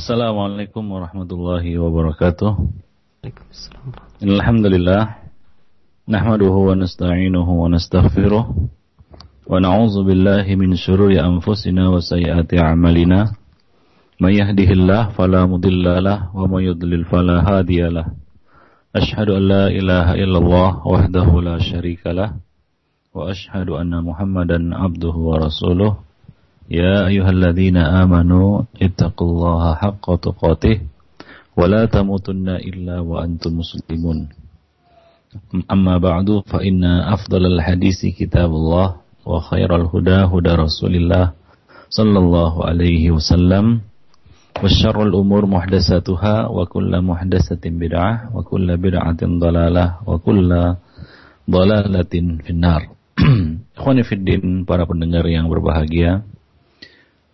Assalamualaikum warahmatullahi wabarakatuh. Alhamdulillah. Nahmaduhu wa nasta'inuhu wa nastaghfiruh. Wa na'udzu billahi min syururi anfusina wa sayyiati a'malina. May yahdihillah fala mudhillalah wa may yudlil fala hadiyalah. Ashhadu an la ilaha illallah wahdahu la syarikalah wa ashhadu anna Muhammadan abduhu wa rasuluh. يا أيها الذين آمنوا اتقوا الله حق تقاته ولا تموتن إلا وأنتم مسلمون أما بعد فإن أفضل الحديث كتاب الله وخير الهدى هدى رسول الله صلى الله عليه وسلم وشر الأمور محدثاتها وكل محدثة بدعة وكل بدعة ضلالة وكل ضلالة في النار Ikhwani Fiddin, para pendengar yang berbahagia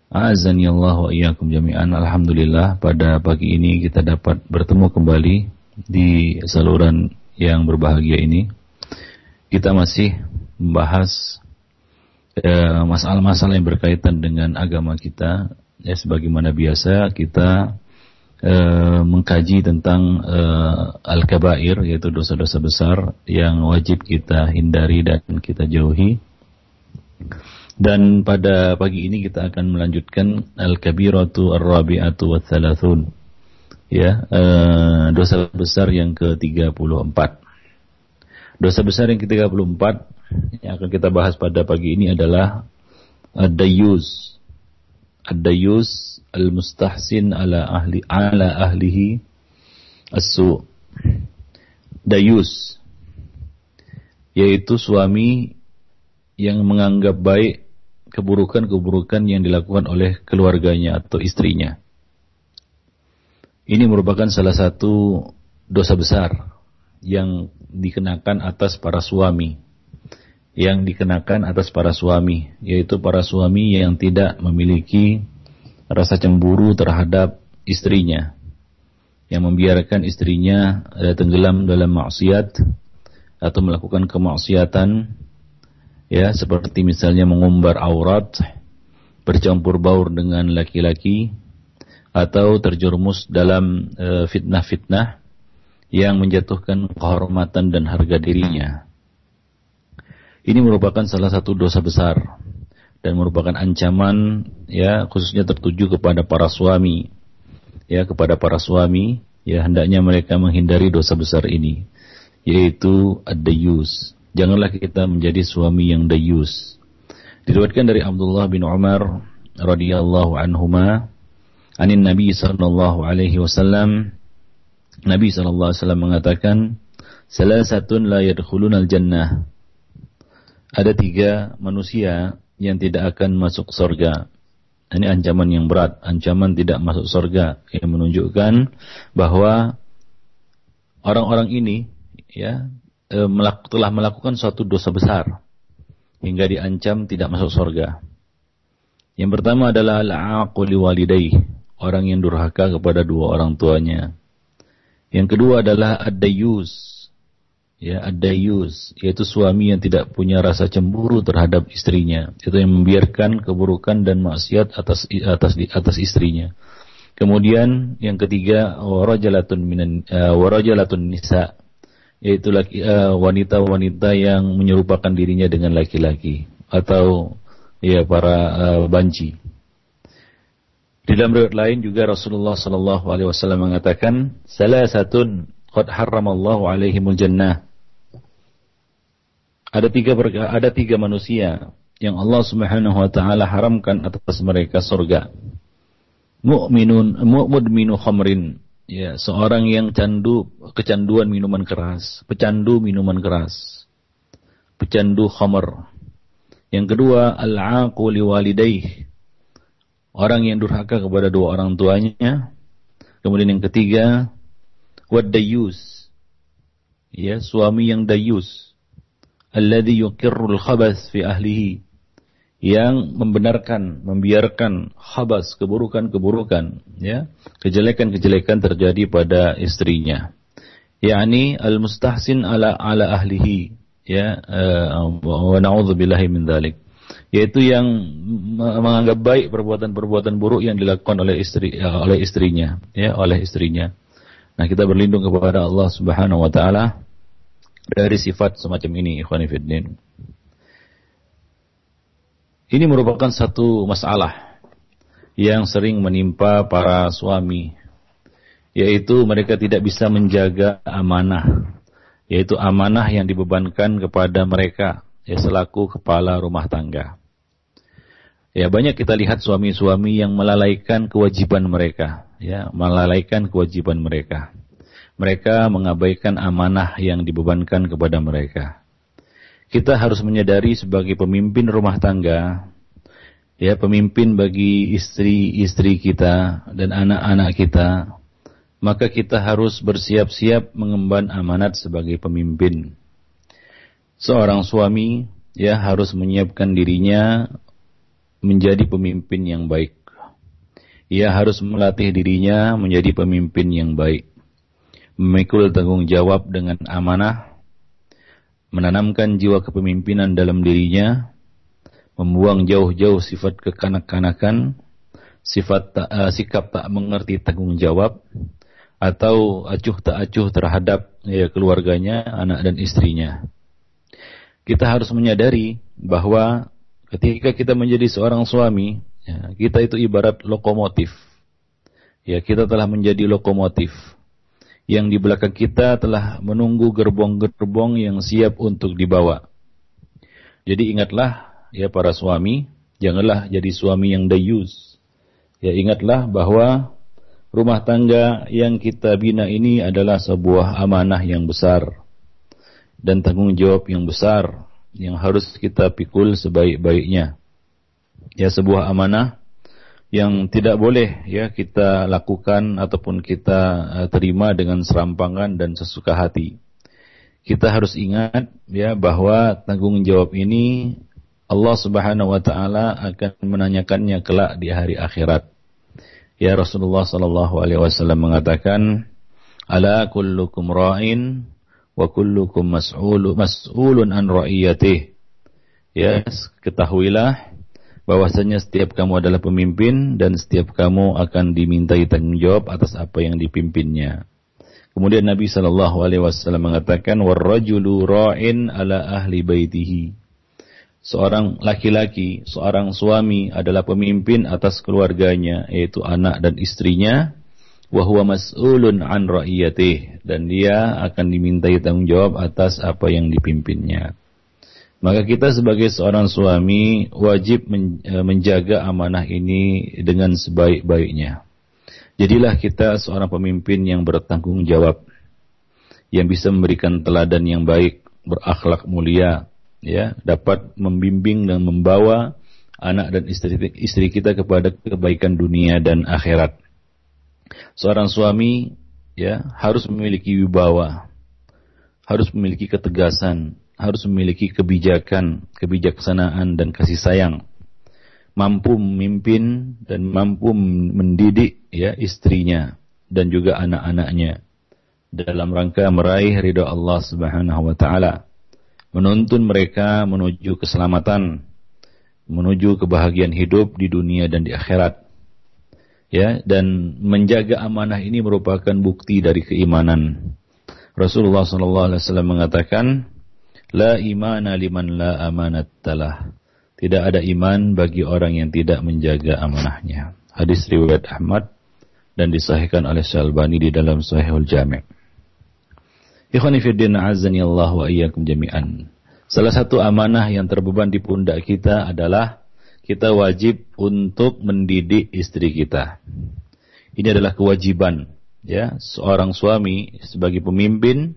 Azani Allah wa iyyakum jami'an. Alhamdulillah pada pagi ini kita dapat bertemu kembali di saluran yang berbahagia ini. Kita masih membahas eh, masalah-masalah yang berkaitan dengan agama kita. Ya sebagaimana biasa kita eh, mengkaji tentang eh, al-kabair yaitu dosa-dosa besar yang wajib kita hindari dan kita jauhi. Dan pada pagi ini kita akan melanjutkan Al-Kabiratu Ar-Rabi'atu wa Thalathun. Ya, uh, dosa besar yang ke-34. Dosa besar yang ke-34 yang akan kita bahas pada pagi ini adalah Ad-Dayyus. Ad-Dayyus Al-Mustahsin ala ahli ala ahlihi as-su. Dayus yaitu suami yang menganggap baik keburukan-keburukan yang dilakukan oleh keluarganya atau istrinya. Ini merupakan salah satu dosa besar yang dikenakan atas para suami. Yang dikenakan atas para suami, yaitu para suami yang tidak memiliki rasa cemburu terhadap istrinya. Yang membiarkan istrinya tenggelam dalam maksiat atau melakukan kemaksiatan ya seperti misalnya mengumbar aurat, bercampur baur dengan laki-laki atau terjerumus dalam e, fitnah-fitnah yang menjatuhkan kehormatan dan harga dirinya. Ini merupakan salah satu dosa besar dan merupakan ancaman ya khususnya tertuju kepada para suami. Ya, kepada para suami ya hendaknya mereka menghindari dosa besar ini yaitu ad-dayus janganlah kita menjadi suami yang dayus. Diriwayatkan dari Abdullah bin Umar radhiyallahu anhuma anin Nabi sallallahu alaihi wasallam Nabi sallallahu alaihi wasallam mengatakan salasatun la yadkhulunal jannah ada tiga manusia yang tidak akan masuk surga. Ini ancaman yang berat, ancaman tidak masuk surga yang menunjukkan bahwa orang-orang ini ya e, melak telah melakukan suatu dosa besar hingga diancam tidak masuk surga. Yang pertama adalah al-aquli walidayh, orang yang durhaka kepada dua orang tuanya. Yang kedua adalah ad-dayyus. Ya, ad-dayyus yaitu suami yang tidak punya rasa cemburu terhadap istrinya, itu yang membiarkan keburukan dan maksiat atas atas atas istrinya. Kemudian yang ketiga warajalatun minan uh, warajalatun nisa yaitu eh, wanita-wanita uh, yang menyerupakan dirinya dengan laki-laki atau ya para uh, banci. Di dalam riwayat lain juga Rasulullah sallallahu alaihi wasallam mengatakan, "Salasatun qad harramallahu alaihimul jannah." Ada tiga ada tiga manusia yang Allah Subhanahu wa taala haramkan atas mereka surga. Mu'minun mu'mudminu khamrin ya seorang yang candu kecanduan minuman keras, pecandu minuman keras, pecandu khamar. Yang kedua al-aqu liwalidayh, orang yang durhaka kepada dua orang tuanya. Kemudian yang ketiga wad dayus, ya suami yang dayus, alladhi yuqirrul khabas fi ahlihi, yang membenarkan, membiarkan habas keburukan-keburukan, ya, kejelekan-kejelekan terjadi pada istrinya. yakni al-mustahsin ala ala ahlihi, ya, uh, wa na'udzubillahi min dzalik. yaitu yang menganggap baik perbuatan-perbuatan buruk yang dilakukan oleh istri ya, oleh istrinya ya oleh istrinya nah kita berlindung kepada Allah Subhanahu wa taala dari sifat semacam ini ikhwani fiddin ini merupakan satu masalah yang sering menimpa para suami yaitu mereka tidak bisa menjaga amanah yaitu amanah yang dibebankan kepada mereka ya selaku kepala rumah tangga. Ya banyak kita lihat suami-suami yang melalaikan kewajiban mereka, ya melalaikan kewajiban mereka. Mereka mengabaikan amanah yang dibebankan kepada mereka. Kita harus menyadari sebagai pemimpin rumah tangga, ya pemimpin bagi istri-istri kita dan anak-anak kita, maka kita harus bersiap-siap mengemban amanat sebagai pemimpin seorang suami ya harus menyiapkan dirinya menjadi pemimpin yang baik. Ia harus melatih dirinya menjadi pemimpin yang baik. Memikul tanggung jawab dengan amanah, menanamkan jiwa kepemimpinan dalam dirinya, membuang jauh-jauh sifat kekanak-kanakan, sifat tak, uh, sikap tak mengerti tanggung jawab, atau acuh tak acuh terhadap ya, keluarganya, anak dan istrinya kita harus menyadari bahwa ketika kita menjadi seorang suami, ya, kita itu ibarat lokomotif. Ya, kita telah menjadi lokomotif. Yang di belakang kita telah menunggu gerbong-gerbong yang siap untuk dibawa. Jadi ingatlah ya para suami, janganlah jadi suami yang dayus. Ya ingatlah bahwa rumah tangga yang kita bina ini adalah sebuah amanah yang besar dan tanggung jawab yang besar yang harus kita pikul sebaik-baiknya. Ya sebuah amanah yang tidak boleh ya kita lakukan ataupun kita uh, terima dengan serampangan dan sesuka hati. Kita harus ingat ya bahwa tanggung jawab ini Allah Subhanahu wa taala akan menanyakannya kelak di hari akhirat. Ya Rasulullah sallallahu alaihi wasallam mengatakan, "Ala kullukum ra'in wa kullukum mas'ulu mas'ulun an ra'iyatih. Ya, ketahuilah bahwasanya setiap kamu adalah pemimpin dan setiap kamu akan dimintai tanggung jawab atas apa yang dipimpinnya. Kemudian Nabi Shallallahu Alaihi Wasallam mengatakan, warrajulu ra'in ala ahli baitihi. Seorang laki-laki, seorang suami adalah pemimpin atas keluarganya, yaitu anak dan istrinya wa huwa mas'ulun an ra'iyatih dan dia akan dimintai tanggung jawab atas apa yang dipimpinnya. Maka kita sebagai seorang suami wajib e, menjaga amanah ini dengan sebaik-baiknya. Jadilah kita seorang pemimpin yang bertanggung jawab, yang bisa memberikan teladan yang baik, berakhlak mulia, ya, dapat membimbing dan membawa anak dan istri, istri kita kepada kebaikan dunia dan akhirat seorang suami ya harus memiliki wibawa, harus memiliki ketegasan, harus memiliki kebijakan, kebijaksanaan dan kasih sayang. Mampu memimpin dan mampu mendidik ya istrinya dan juga anak-anaknya dalam rangka meraih ridha Allah Subhanahu wa taala. Menuntun mereka menuju keselamatan, menuju kebahagiaan hidup di dunia dan di akhirat ya dan menjaga amanah ini merupakan bukti dari keimanan. Rasulullah sallallahu alaihi wasallam mengatakan, "La imana liman la amanat talah." Tidak ada iman bagi orang yang tidak menjaga amanahnya. Hadis riwayat Ahmad dan disahihkan oleh Syalbani di dalam Sahihul Jami'. Ikhwani fi din azani Allah wa iyyakum jami'an. Salah satu amanah yang terbeban di pundak kita adalah kita wajib untuk mendidik istri kita. Ini adalah kewajiban ya seorang suami sebagai pemimpin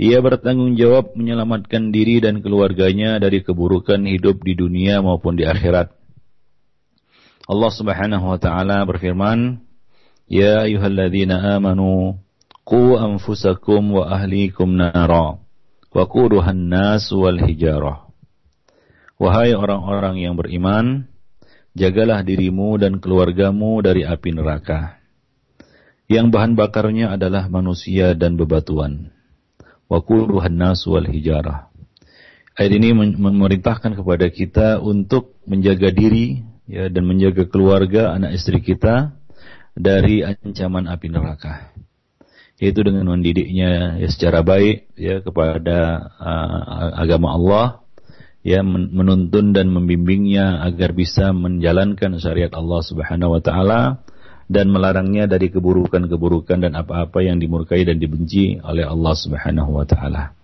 ia bertanggung jawab menyelamatkan diri dan keluarganya dari keburukan hidup di dunia maupun di akhirat. Allah Subhanahu wa taala berfirman, "Ya ayyuhalladzina amanu qu anfusakum wa ahlikum nara wa quduhan nas wal hijarah." Wahai orang-orang yang beriman, jagalah dirimu dan keluargamu dari api neraka. Yang bahan bakarnya adalah manusia dan bebatuan. Wa nasu wal hijarah. Ayat ini memerintahkan kepada kita untuk menjaga diri ya dan menjaga keluarga anak istri kita dari ancaman api neraka. Yaitu dengan mendidiknya ya secara baik ya kepada uh, agama Allah ya menuntun dan membimbingnya agar bisa menjalankan syariat Allah Subhanahu wa taala dan melarangnya dari keburukan-keburukan dan apa-apa yang dimurkai dan dibenci oleh Allah Subhanahu wa taala.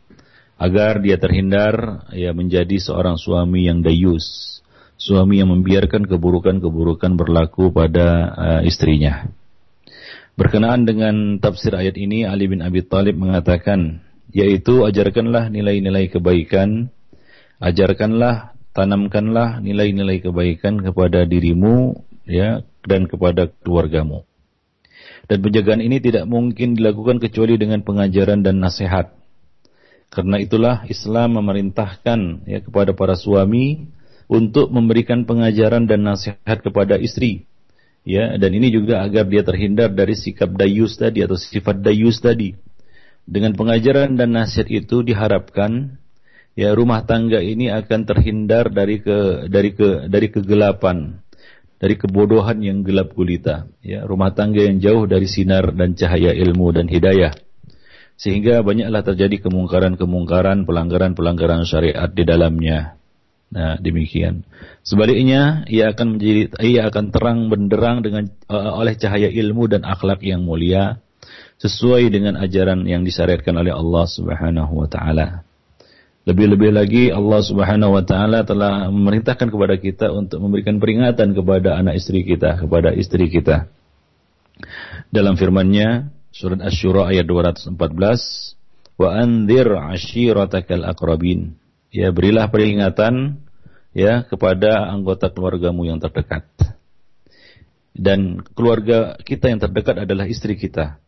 Agar dia terhindar ya menjadi seorang suami yang dayus, suami yang membiarkan keburukan-keburukan berlaku pada uh, istrinya. Berkenaan dengan tafsir ayat ini, Ali bin Abi Thalib mengatakan, yaitu ajarkanlah nilai-nilai kebaikan, ajarkanlah, tanamkanlah nilai-nilai kebaikan kepada dirimu, ya, dan kepada keluargamu. Dan penjagaan ini tidak mungkin dilakukan kecuali dengan pengajaran dan nasihat. Karena itulah Islam memerintahkan ya kepada para suami untuk memberikan pengajaran dan nasihat kepada istri ya dan ini juga agar dia terhindar dari sikap dayus tadi atau sifat dayus tadi dengan pengajaran dan nasihat itu diharapkan ya rumah tangga ini akan terhindar dari ke dari ke dari kegelapan dari kebodohan yang gelap gulita ya rumah tangga yang jauh dari sinar dan cahaya ilmu dan hidayah sehingga banyaklah terjadi kemungkaran-kemungkaran pelanggaran-pelanggaran syariat di dalamnya Nah, demikian. Sebaliknya, ia akan menjadi ia akan terang benderang dengan uh, oleh cahaya ilmu dan akhlak yang mulia sesuai dengan ajaran yang disyariatkan oleh Allah Subhanahu wa taala. Lebih-lebih lagi Allah Subhanahu wa taala telah memerintahkan kepada kita untuk memberikan peringatan kepada anak istri kita, kepada istri kita. Dalam firman-Nya surat Asy-Syura ayat 214, "Wa anzir 'ashiratakal aqrabin." ya berilah peringatan ya kepada anggota keluargamu yang terdekat. Dan keluarga kita yang terdekat adalah istri kita.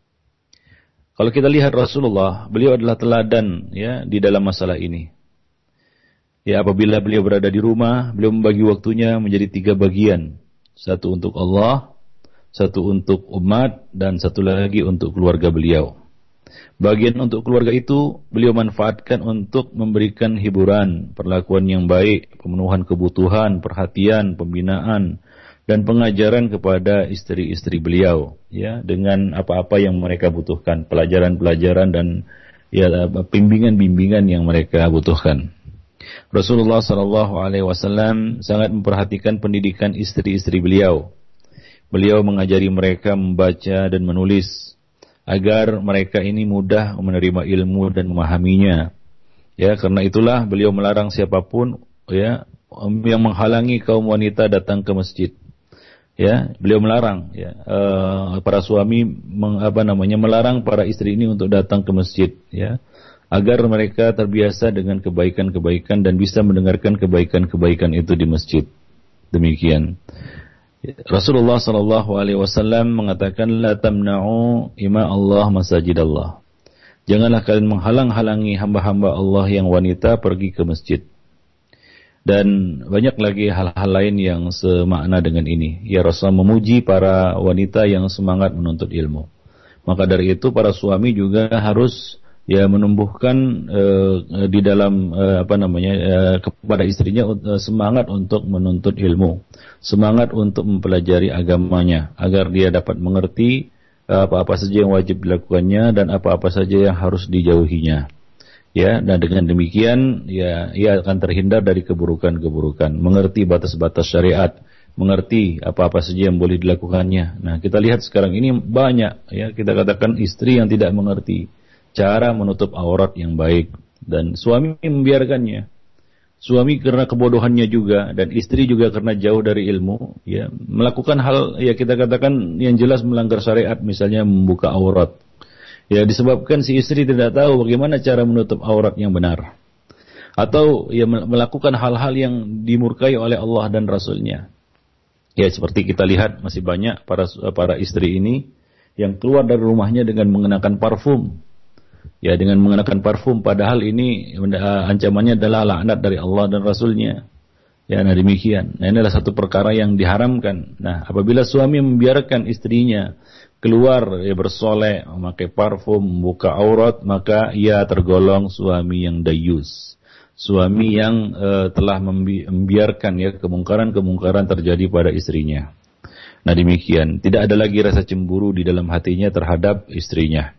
Kalau kita lihat Rasulullah, beliau adalah teladan ya di dalam masalah ini. Ya apabila beliau berada di rumah, beliau membagi waktunya menjadi tiga bagian. Satu untuk Allah, satu untuk umat, dan satu lagi untuk keluarga beliau. Bagian untuk keluarga itu beliau manfaatkan untuk memberikan hiburan, perlakuan yang baik, pemenuhan kebutuhan, perhatian, pembinaan dan pengajaran kepada istri-istri beliau ya dengan apa-apa yang mereka butuhkan, pelajaran-pelajaran dan ya bimbingan-bimbingan yang mereka butuhkan. Rasulullah Shallallahu Alaihi Wasallam sangat memperhatikan pendidikan istri-istri beliau. Beliau mengajari mereka membaca dan menulis, agar mereka ini mudah menerima ilmu dan memahaminya. Ya, karena itulah beliau melarang siapa pun ya yang menghalangi kaum wanita datang ke masjid. Ya, beliau melarang ya uh, para suami meng, apa namanya melarang para istri ini untuk datang ke masjid ya agar mereka terbiasa dengan kebaikan-kebaikan dan bisa mendengarkan kebaikan-kebaikan itu di masjid. Demikian. Rasulullah Shallallahu Alaihi Wasallam mengatakan la tamna'u ima Allah masajid Allah. Janganlah kalian menghalang-halangi hamba-hamba Allah yang wanita pergi ke masjid. Dan banyak lagi hal-hal lain yang semakna dengan ini. Ya Rasulullah memuji para wanita yang semangat menuntut ilmu. Maka dari itu para suami juga harus ya menumbuhkan uh, di dalam uh, apa namanya uh, kepada istrinya uh, semangat untuk menuntut ilmu, semangat untuk mempelajari agamanya agar dia dapat mengerti apa-apa saja yang wajib dilakukannya dan apa-apa saja yang harus dijauhinya. Ya, dan dengan demikian ya ia akan terhindar dari keburukan-keburukan, mengerti batas-batas syariat, mengerti apa-apa saja yang boleh dilakukannya. Nah, kita lihat sekarang ini banyak ya kita katakan istri yang tidak mengerti cara menutup aurat yang baik dan suami membiarkannya. Suami karena kebodohannya juga dan istri juga karena jauh dari ilmu, ya melakukan hal ya kita katakan yang jelas melanggar syariat, misalnya membuka aurat. Ya disebabkan si istri tidak tahu bagaimana cara menutup aurat yang benar. Atau ya melakukan hal-hal yang dimurkai oleh Allah dan Rasulnya. Ya seperti kita lihat masih banyak para para istri ini yang keluar dari rumahnya dengan mengenakan parfum ya dengan mengenakan parfum padahal ini ancamannya adalah laknat dari Allah dan Rasulnya ya nah demikian nah ini adalah satu perkara yang diharamkan nah apabila suami membiarkan istrinya keluar ya bersolek memakai parfum membuka aurat maka ia tergolong suami yang dayus suami yang uh, telah membiarkan ya kemungkaran-kemungkaran terjadi pada istrinya. Nah demikian, tidak ada lagi rasa cemburu di dalam hatinya terhadap istrinya.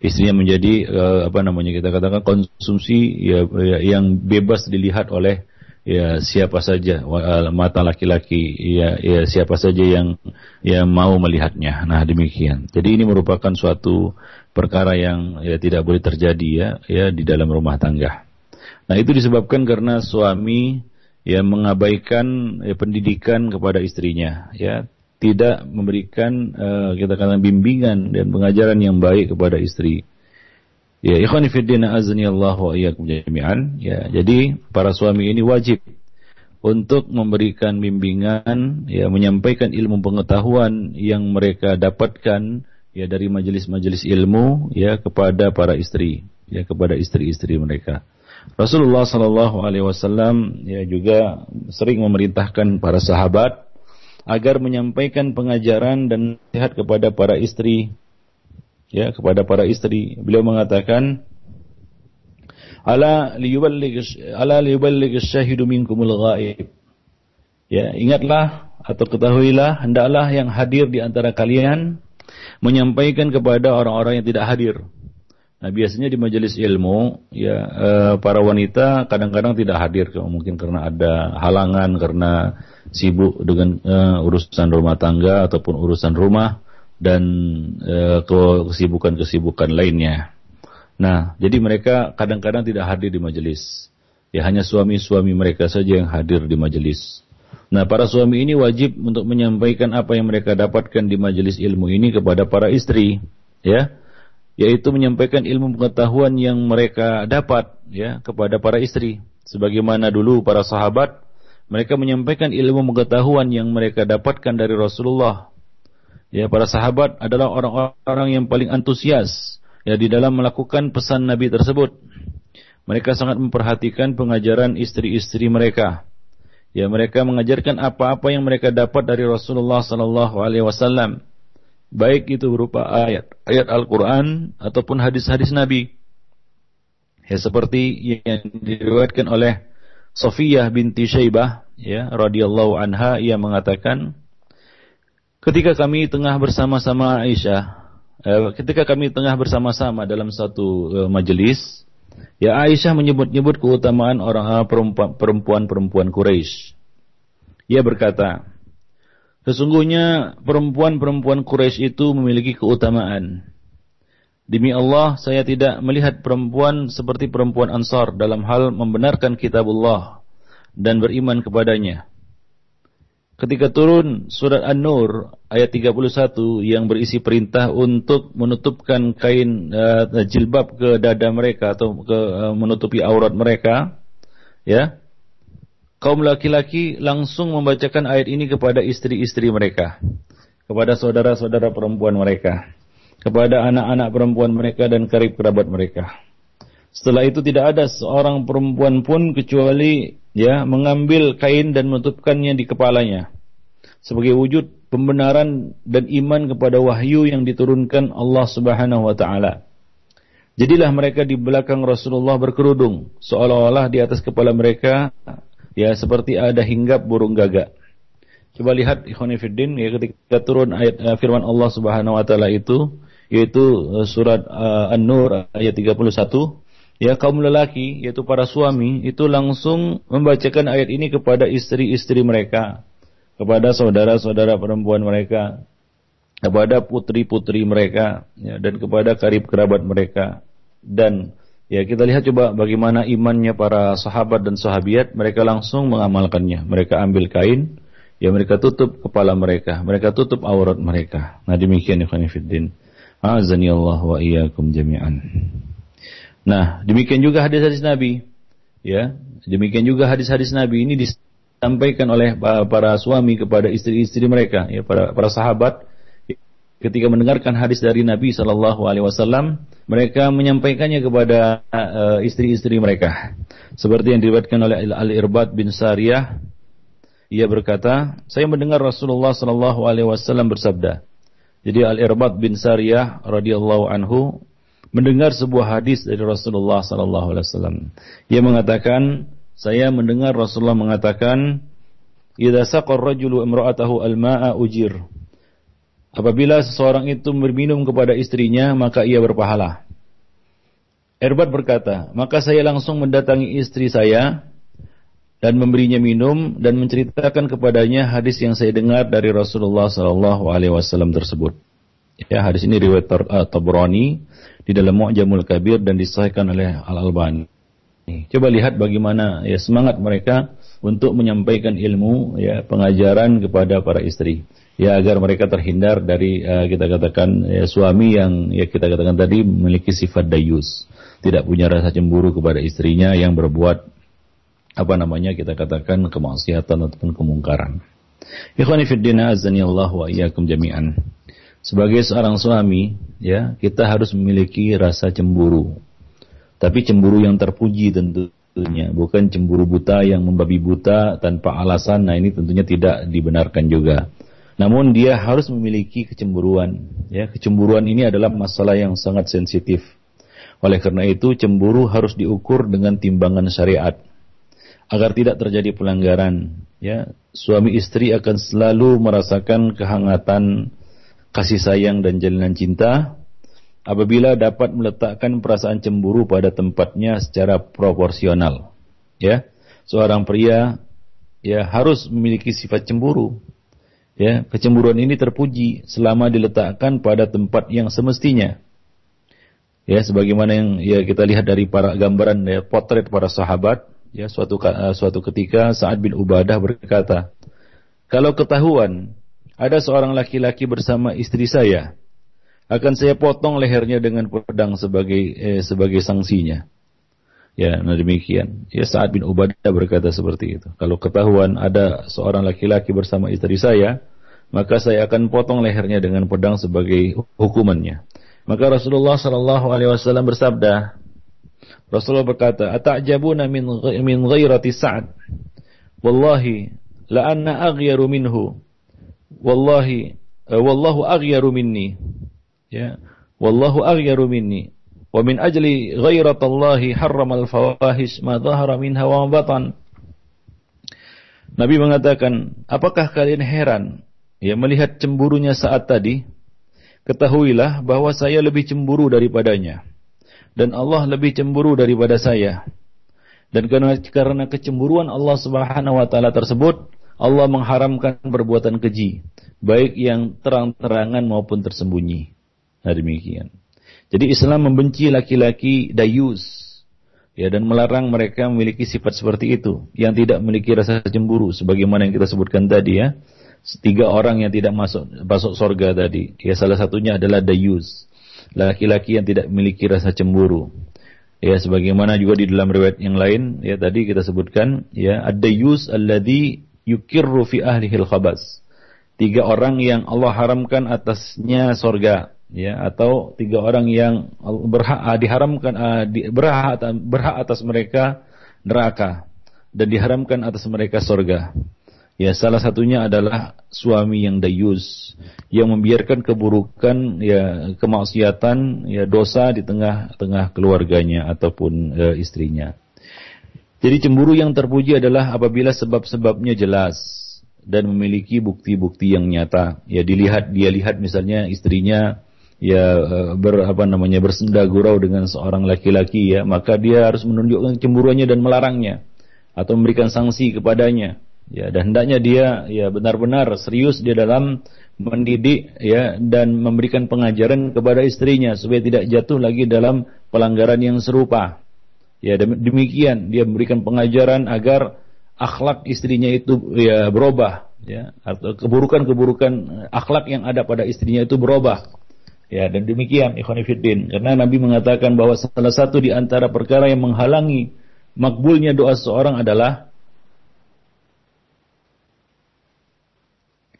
Istrinya menjadi uh, apa namanya kita katakan konsumsi ya, ya, yang bebas dilihat oleh ya siapa saja mata laki-laki ya, ya siapa saja yang yang mau melihatnya. Nah demikian. Jadi ini merupakan suatu perkara yang ya tidak boleh terjadi ya ya di dalam rumah tangga. Nah itu disebabkan karena suami ya mengabaikan ya, pendidikan kepada istrinya, ya tidak memberikan uh, kita katakan bimbingan dan pengajaran yang baik kepada istri. Ya, ikhwan fillah azni Allah wa iyyakum jami'an. Ya, jadi para suami ini wajib untuk memberikan bimbingan, ya menyampaikan ilmu pengetahuan yang mereka dapatkan ya dari majelis-majelis ilmu ya kepada para istri, ya kepada istri-istri mereka. Rasulullah Shallallahu Alaihi Wasallam ya juga sering memerintahkan para sahabat agar menyampaikan pengajaran dan nasihat kepada para istri ya kepada para istri beliau mengatakan ala liyuballigh ala liyuballigh syahidu minkumul ghaib. Ya ingatlah atau ketahuilah hendaklah yang hadir di antara kalian menyampaikan kepada orang-orang yang tidak hadir. Nah biasanya di majelis ilmu ya eh, para wanita kadang-kadang tidak hadir mungkin karena ada halangan karena sibuk dengan eh, urusan rumah tangga ataupun urusan rumah dan eh, kesibukan-kesibukan lainnya. Nah jadi mereka kadang-kadang tidak hadir di majelis. Ya hanya suami-suami mereka saja yang hadir di majelis. Nah para suami ini wajib untuk menyampaikan apa yang mereka dapatkan di majelis ilmu ini kepada para istri. Ya yaitu menyampaikan ilmu pengetahuan yang mereka dapat ya kepada para istri sebagaimana dulu para sahabat mereka menyampaikan ilmu pengetahuan yang mereka dapatkan dari Rasulullah ya para sahabat adalah orang-orang yang paling antusias ya di dalam melakukan pesan Nabi tersebut. Mereka sangat memperhatikan pengajaran istri-istri mereka. Ya mereka mengajarkan apa-apa yang mereka dapat dari Rasulullah sallallahu alaihi wasallam. Baik itu berupa ayat ayat Al-Qur'an ataupun hadis-hadis Nabi. Ya seperti yang diriwayatkan oleh Sofiyah binti Syaibah ya radhiyallahu anha ia mengatakan ketika kami tengah bersama-sama Aisyah eh, ketika kami tengah bersama-sama dalam satu eh, majelis ya Aisyah menyebut-nyebut keutamaan orang eh, perempuan-perempuan Quraisy. Ia berkata, Sesungguhnya perempuan-perempuan Quraisy itu memiliki keutamaan. Demi Allah, saya tidak melihat perempuan seperti perempuan Ansar dalam hal membenarkan kitabullah dan beriman kepadanya. Ketika turun surat An-Nur ayat 31 yang berisi perintah untuk menutupkan kain uh, jilbab ke dada mereka atau ke uh, menutupi aurat mereka, ya kaum laki-laki langsung membacakan ayat ini kepada istri-istri mereka, kepada saudara-saudara perempuan mereka, kepada anak-anak perempuan mereka dan karib kerabat mereka. Setelah itu tidak ada seorang perempuan pun kecuali ya mengambil kain dan menutupkannya di kepalanya sebagai wujud pembenaran dan iman kepada wahyu yang diturunkan Allah Subhanahu wa taala. Jadilah mereka di belakang Rasulullah berkerudung seolah-olah di atas kepala mereka ya seperti ada hinggap burung gagak. Coba lihat ikhwanifiddin ya ketika turun ayat uh, firman Allah Subhanahu wa taala itu yaitu uh, surat uh, An-Nur ayat 31 ya kaum lelaki yaitu para suami itu langsung membacakan ayat ini kepada istri-istri mereka kepada saudara-saudara perempuan mereka kepada putri-putri mereka ya, dan kepada karib kerabat mereka dan Ya kita lihat coba bagaimana imannya para sahabat dan sahabiat mereka langsung mengamalkannya. Mereka ambil kain, ya mereka tutup kepala mereka, mereka tutup aurat mereka. Nah demikian ikhwan fillah. Azani Allah wa iyyakum jami'an. Nah, demikian juga hadis-hadis Nabi. Ya, demikian juga hadis-hadis Nabi ini disampaikan oleh para suami kepada istri-istri mereka, ya para para sahabat ketika mendengarkan hadis dari Nabi Shallallahu Alaihi Wasallam, mereka menyampaikannya kepada uh, istri-istri mereka. Seperti yang diriwayatkan oleh Al Irbad bin Sariyah, ia berkata, saya mendengar Rasulullah Shallallahu Alaihi Wasallam bersabda. Jadi Al Irbad bin Sariyah radhiyallahu anhu mendengar sebuah hadis dari Rasulullah sallallahu alaihi wasallam. Ia mengatakan, saya mendengar Rasulullah mengatakan, "Idza saqar rajulu imra'atahu al-ma'a ujir." Apabila seseorang itu berminum kepada istrinya, maka ia berpahala. Erbad berkata, maka saya langsung mendatangi istri saya dan memberinya minum dan menceritakan kepadanya hadis yang saya dengar dari Rasulullah Sallallahu Alaihi Wasallam tersebut. Ya, hadis ini riwayat uh, Tabrani di dalam Mu'jamul Kabir dan disahkan oleh Al Albani. Coba lihat bagaimana ya semangat mereka untuk menyampaikan ilmu ya pengajaran kepada para istri ya agar mereka terhindar dari uh, kita katakan ya, suami yang ya kita katakan tadi memiliki sifat dayus tidak punya rasa cemburu kepada istrinya yang berbuat apa namanya kita katakan kemaksiatan ataupun kemungkaran. Ikhwani fid din azani Allah wa iyyakum jami'an. Sebagai seorang suami, ya, kita harus memiliki rasa cemburu. Tapi cemburu yang terpuji tentunya, bukan cemburu buta yang membabi buta tanpa alasan. Nah, ini tentunya tidak dibenarkan juga. Namun dia harus memiliki kecemburuan. Ya, kecemburuan ini adalah masalah yang sangat sensitif. Oleh karena itu, cemburu harus diukur dengan timbangan syariat agar tidak terjadi pelanggaran. Ya, suami istri akan selalu merasakan kehangatan kasih sayang dan jalinan cinta apabila dapat meletakkan perasaan cemburu pada tempatnya secara proporsional. Ya, seorang pria ya harus memiliki sifat cemburu Ya, kecemburuan ini terpuji selama diletakkan pada tempat yang semestinya. Ya, sebagaimana yang ya kita lihat dari para gambaran ya, potret para sahabat, ya suatu suatu ketika Sa'ad bin Ubadah berkata, "Kalau ketahuan ada seorang laki-laki bersama istri saya, akan saya potong lehernya dengan pedang sebagai eh, sebagai sanksinya." Ya, nah demikian. Ya Sa'ad bin Ubadah berkata seperti itu. Kalau ketahuan ada seorang laki-laki bersama istri saya, maka saya akan potong lehernya dengan pedang sebagai hukumannya. Maka Rasulullah Shallallahu Alaihi Wasallam bersabda, Rasulullah berkata, "Atajabuna min min ghairati Sa'ad? Wallahi la anna aghyaru minhu. Wallahi uh, wallahu aghyaru minni." Ya, wallahu aghyaru minni. Wa min ajli ghairatallahi harrama al-fawahish ma dhahara minha wa batan. Nabi mengatakan, apakah kalian heran ya melihat cemburunya saat tadi? Ketahuilah bahwa saya lebih cemburu daripadanya dan Allah lebih cemburu daripada saya. Dan karena karena kecemburuan Allah Subhanahu wa taala tersebut, Allah mengharamkan perbuatan keji, baik yang terang-terangan maupun tersembunyi. Nah demikian. Jadi Islam membenci laki-laki dayus ya dan melarang mereka memiliki sifat seperti itu yang tidak memiliki rasa cemburu sebagaimana yang kita sebutkan tadi ya. Tiga orang yang tidak masuk masuk surga tadi. Ya salah satunya adalah dayus. Laki-laki yang tidak memiliki rasa cemburu. Ya sebagaimana juga di dalam riwayat yang lain ya tadi kita sebutkan ya ad-dayus alladhi yukirru fi ahlihil khabas. Tiga orang yang Allah haramkan atasnya surga ya atau tiga orang yang berhak ah, diharamkan di, berhak berhak atas mereka neraka dan diharamkan atas mereka surga. Ya salah satunya adalah suami yang dayus yang membiarkan keburukan ya kemaksiatan ya dosa di tengah-tengah keluarganya ataupun uh, istrinya. Jadi cemburu yang terpuji adalah apabila sebab-sebabnya jelas dan memiliki bukti-bukti yang nyata. Ya dilihat dia lihat misalnya istrinya ya eh, ber apa namanya bersenda gurau dengan seorang laki-laki ya maka dia harus menunjukkan cemburuannya dan melarangnya atau memberikan sanksi kepadanya ya dan hendaknya dia ya benar-benar serius di dalam mendidik ya dan memberikan pengajaran kepada istrinya supaya tidak jatuh lagi dalam pelanggaran yang serupa ya demikian. Dia memberikan pengajaran agar akhlak istrinya itu ya berubah. Ya atau keburukan-keburukan akhlak yang ada pada istrinya itu berubah. Ya, dan demikian ikhwan karena Nabi mengatakan bahwa salah satu di antara perkara yang menghalangi makbulnya doa seorang adalah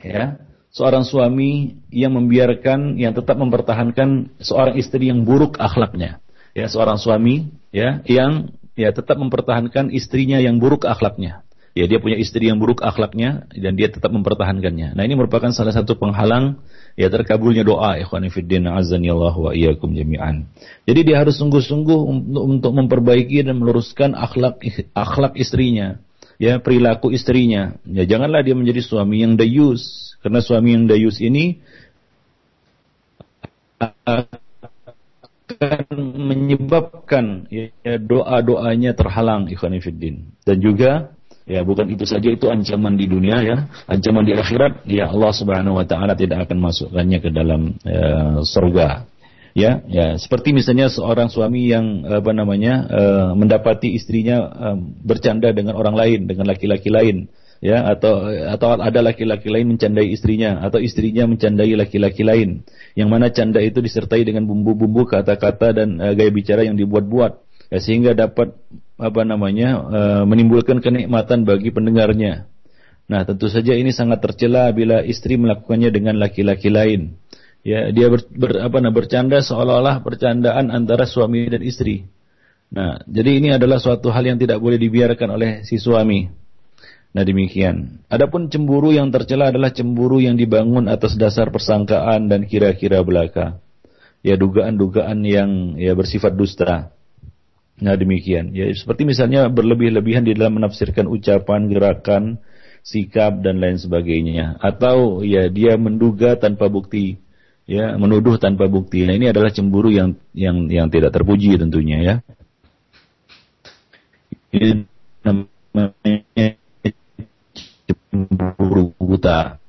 ya, seorang suami yang membiarkan yang tetap mempertahankan seorang istri yang buruk akhlaknya. Ya, seorang suami ya yang ya tetap mempertahankan istrinya yang buruk akhlaknya. Ya, dia punya istri yang buruk akhlaknya dan dia tetap mempertahankannya. Nah, ini merupakan salah satu penghalang ya terkabulnya doa ikhwan fillah azan wa iyyakum jami'an. Jadi dia harus sungguh-sungguh untuk, untuk memperbaiki dan meluruskan akhlak akhlak istrinya, ya perilaku istrinya. Ya janganlah dia menjadi suami yang dayus karena suami yang dayus ini akan menyebabkan ya, doa-doanya terhalang ikhwan fillah dan juga Ya, bukan itu saja itu ancaman di dunia ya, ancaman di akhirat ya Allah Subhanahu wa taala tidak akan masukkannya ke dalam ya, surga. Ya, ya seperti misalnya seorang suami yang apa namanya uh, mendapati istrinya uh, bercanda dengan orang lain, dengan laki-laki lain, ya atau atau ada laki-laki lain mencandai istrinya atau istrinya mencandai laki-laki lain yang mana canda itu disertai dengan bumbu-bumbu kata-kata dan uh, gaya bicara yang dibuat-buat ya, sehingga dapat apa namanya e, menimbulkan kenikmatan bagi pendengarnya. Nah, tentu saja ini sangat tercela bila istri melakukannya dengan laki-laki lain. Ya, dia ber, ber, apa nah, bercanda seolah-olah percandaan antara suami dan istri. Nah, jadi ini adalah suatu hal yang tidak boleh dibiarkan oleh si suami. Nah, demikian. Adapun cemburu yang tercela adalah cemburu yang dibangun atas dasar persangkaan dan kira-kira belaka. Ya, dugaan-dugaan yang ya bersifat dusta. Nah demikian. Ya seperti misalnya berlebih-lebihan di dalam menafsirkan ucapan, gerakan, sikap dan lain sebagainya. Atau ya dia menduga tanpa bukti, ya menuduh tanpa bukti. Nah ini adalah cemburu yang yang yang tidak terpuji tentunya ya. Ini namanya cemburu buta.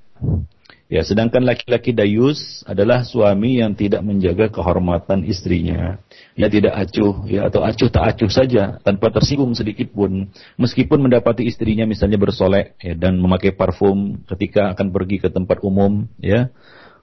Ya, sedangkan laki-laki dayus adalah suami yang tidak menjaga kehormatan istrinya. Ya tidak acuh, ya atau acuh tak acuh saja tanpa tersinggung sedikit pun. Meskipun mendapati istrinya misalnya bersolek ya, dan memakai parfum ketika akan pergi ke tempat umum, ya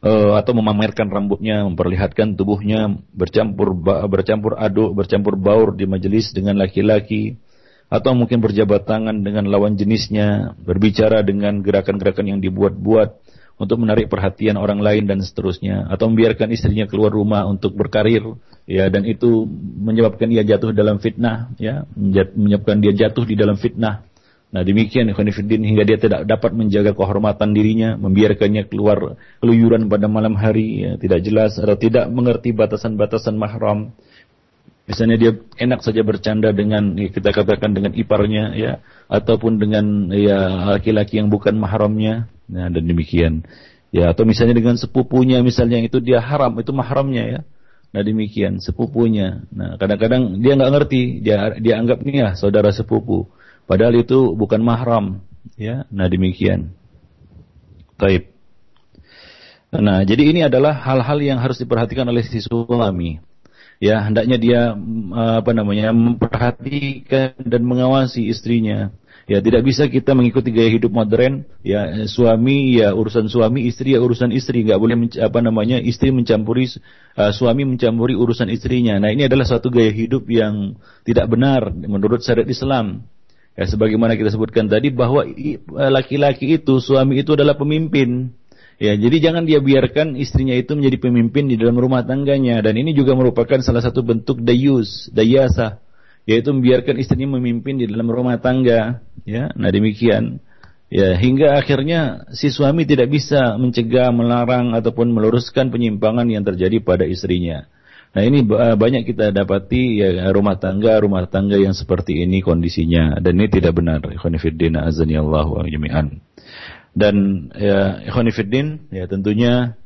uh, atau memamerkan rambutnya, memperlihatkan tubuhnya bercampur bercampur aduk, bercampur baur di majelis dengan laki-laki atau mungkin berjabat tangan dengan lawan jenisnya, berbicara dengan gerakan-gerakan yang dibuat-buat untuk menarik perhatian orang lain dan seterusnya. Atau membiarkan istrinya keluar rumah untuk berkarir ya dan itu menyebabkan ia jatuh dalam fitnah ya menyebabkan dia jatuh di dalam fitnah. Nah demikian Ikhwanifiddin hingga dia tidak dapat menjaga kehormatan dirinya membiarkannya keluar keluyuran pada malam hari ya, tidak jelas atau tidak mengerti batasan-batasan mahram Misalnya dia enak saja bercanda dengan ya, kita katakan dengan iparnya ya ataupun dengan ya laki-laki yang bukan mahramnya. Nah, dan demikian. Ya, atau misalnya dengan sepupunya misalnya itu dia haram, itu mahramnya ya. Nah, demikian sepupunya. Nah, kadang-kadang dia nggak ngerti, dia dia anggap ini ya saudara sepupu. Padahal itu bukan mahram, ya. Nah, demikian. Taib. Nah, jadi ini adalah hal-hal yang harus diperhatikan oleh si suami ya hendaknya dia mm, apa namanya memperhatikan dan mengawasi istrinya. Ya tidak bisa kita mengikuti gaya hidup modern. Ya suami ya urusan suami istri ya urusan istri. Nggak boleh apa namanya istri mencampuri uh, suami mencampuri urusan istrinya. Nah ini adalah satu gaya hidup yang tidak benar menurut syariat Islam. Ya sebagaimana kita sebutkan tadi bahwa laki-laki itu suami itu adalah pemimpin Ya, jadi jangan dia biarkan istrinya itu menjadi pemimpin di dalam rumah tangganya dan ini juga merupakan salah satu bentuk dayus, dayasa, yaitu membiarkan istrinya memimpin di dalam rumah tangga, ya. Nah, demikian. Ya, hingga akhirnya si suami tidak bisa mencegah, melarang ataupun meluruskan penyimpangan yang terjadi pada istrinya. Nah, ini banyak kita dapati ya rumah tangga, rumah tangga yang seperti ini kondisinya dan ini tidak benar. Ikhwan fillah azani Allah wa jami'an. Dan ya ikhwanifiddin ya tentunya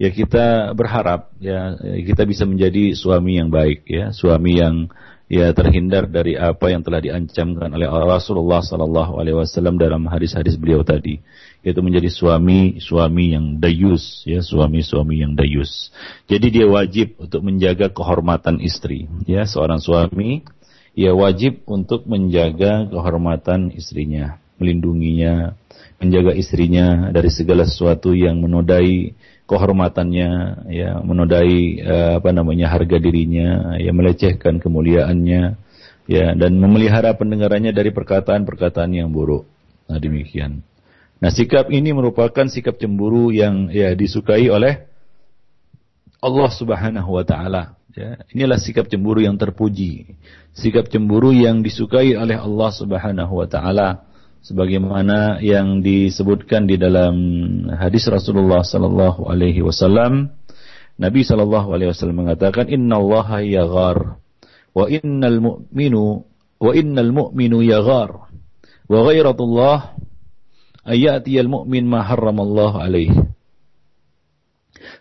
ya kita berharap ya kita bisa menjadi suami yang baik ya, suami yang ya terhindar dari apa yang telah diancamkan oleh Rasulullah sallallahu alaihi wasallam dalam hadis-hadis beliau tadi yaitu menjadi suami suami yang dayus ya suami-suami yang dayus. Jadi dia wajib untuk menjaga kehormatan istri ya seorang suami ia wajib untuk menjaga kehormatan istrinya, melindunginya, menjaga istrinya dari segala sesuatu yang menodai kehormatannya, ya, menodai uh, apa namanya harga dirinya, ya, melecehkan kemuliaannya, ya, dan memelihara pendengarannya dari perkataan-perkataan yang buruk. Nah, demikian. Nah, sikap ini merupakan sikap cemburu yang ya disukai oleh Allah Subhanahu wa taala. Ya, inilah sikap cemburu yang terpuji. Sikap cemburu yang disukai oleh Allah Subhanahu wa taala sebagaimana yang disebutkan di dalam hadis Rasulullah sallallahu alaihi wasallam. Nabi sallallahu alaihi wasallam mengatakan innallaha yaghar wa innal mu'minu wa innal mu'minu yaghar wa ghairatullah ayatiyal mu'min ma harramallahu alaihi.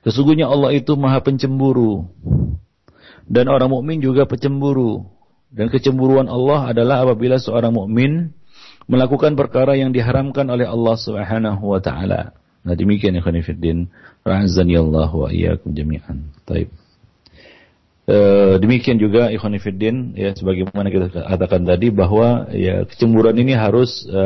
Sesungguhnya Allah itu maha pencemburu dan orang mukmin juga pencemburu dan kecemburuan Allah adalah apabila seorang mukmin melakukan perkara yang diharamkan oleh Allah Subhanahu wa taala. Nah, demikian ya khonifuddin, rahazani Allah wa iyyakum jami'an. Taib. E, demikian juga ikhwan ya sebagaimana kita katakan tadi bahwa ya kecemburuan ini harus e,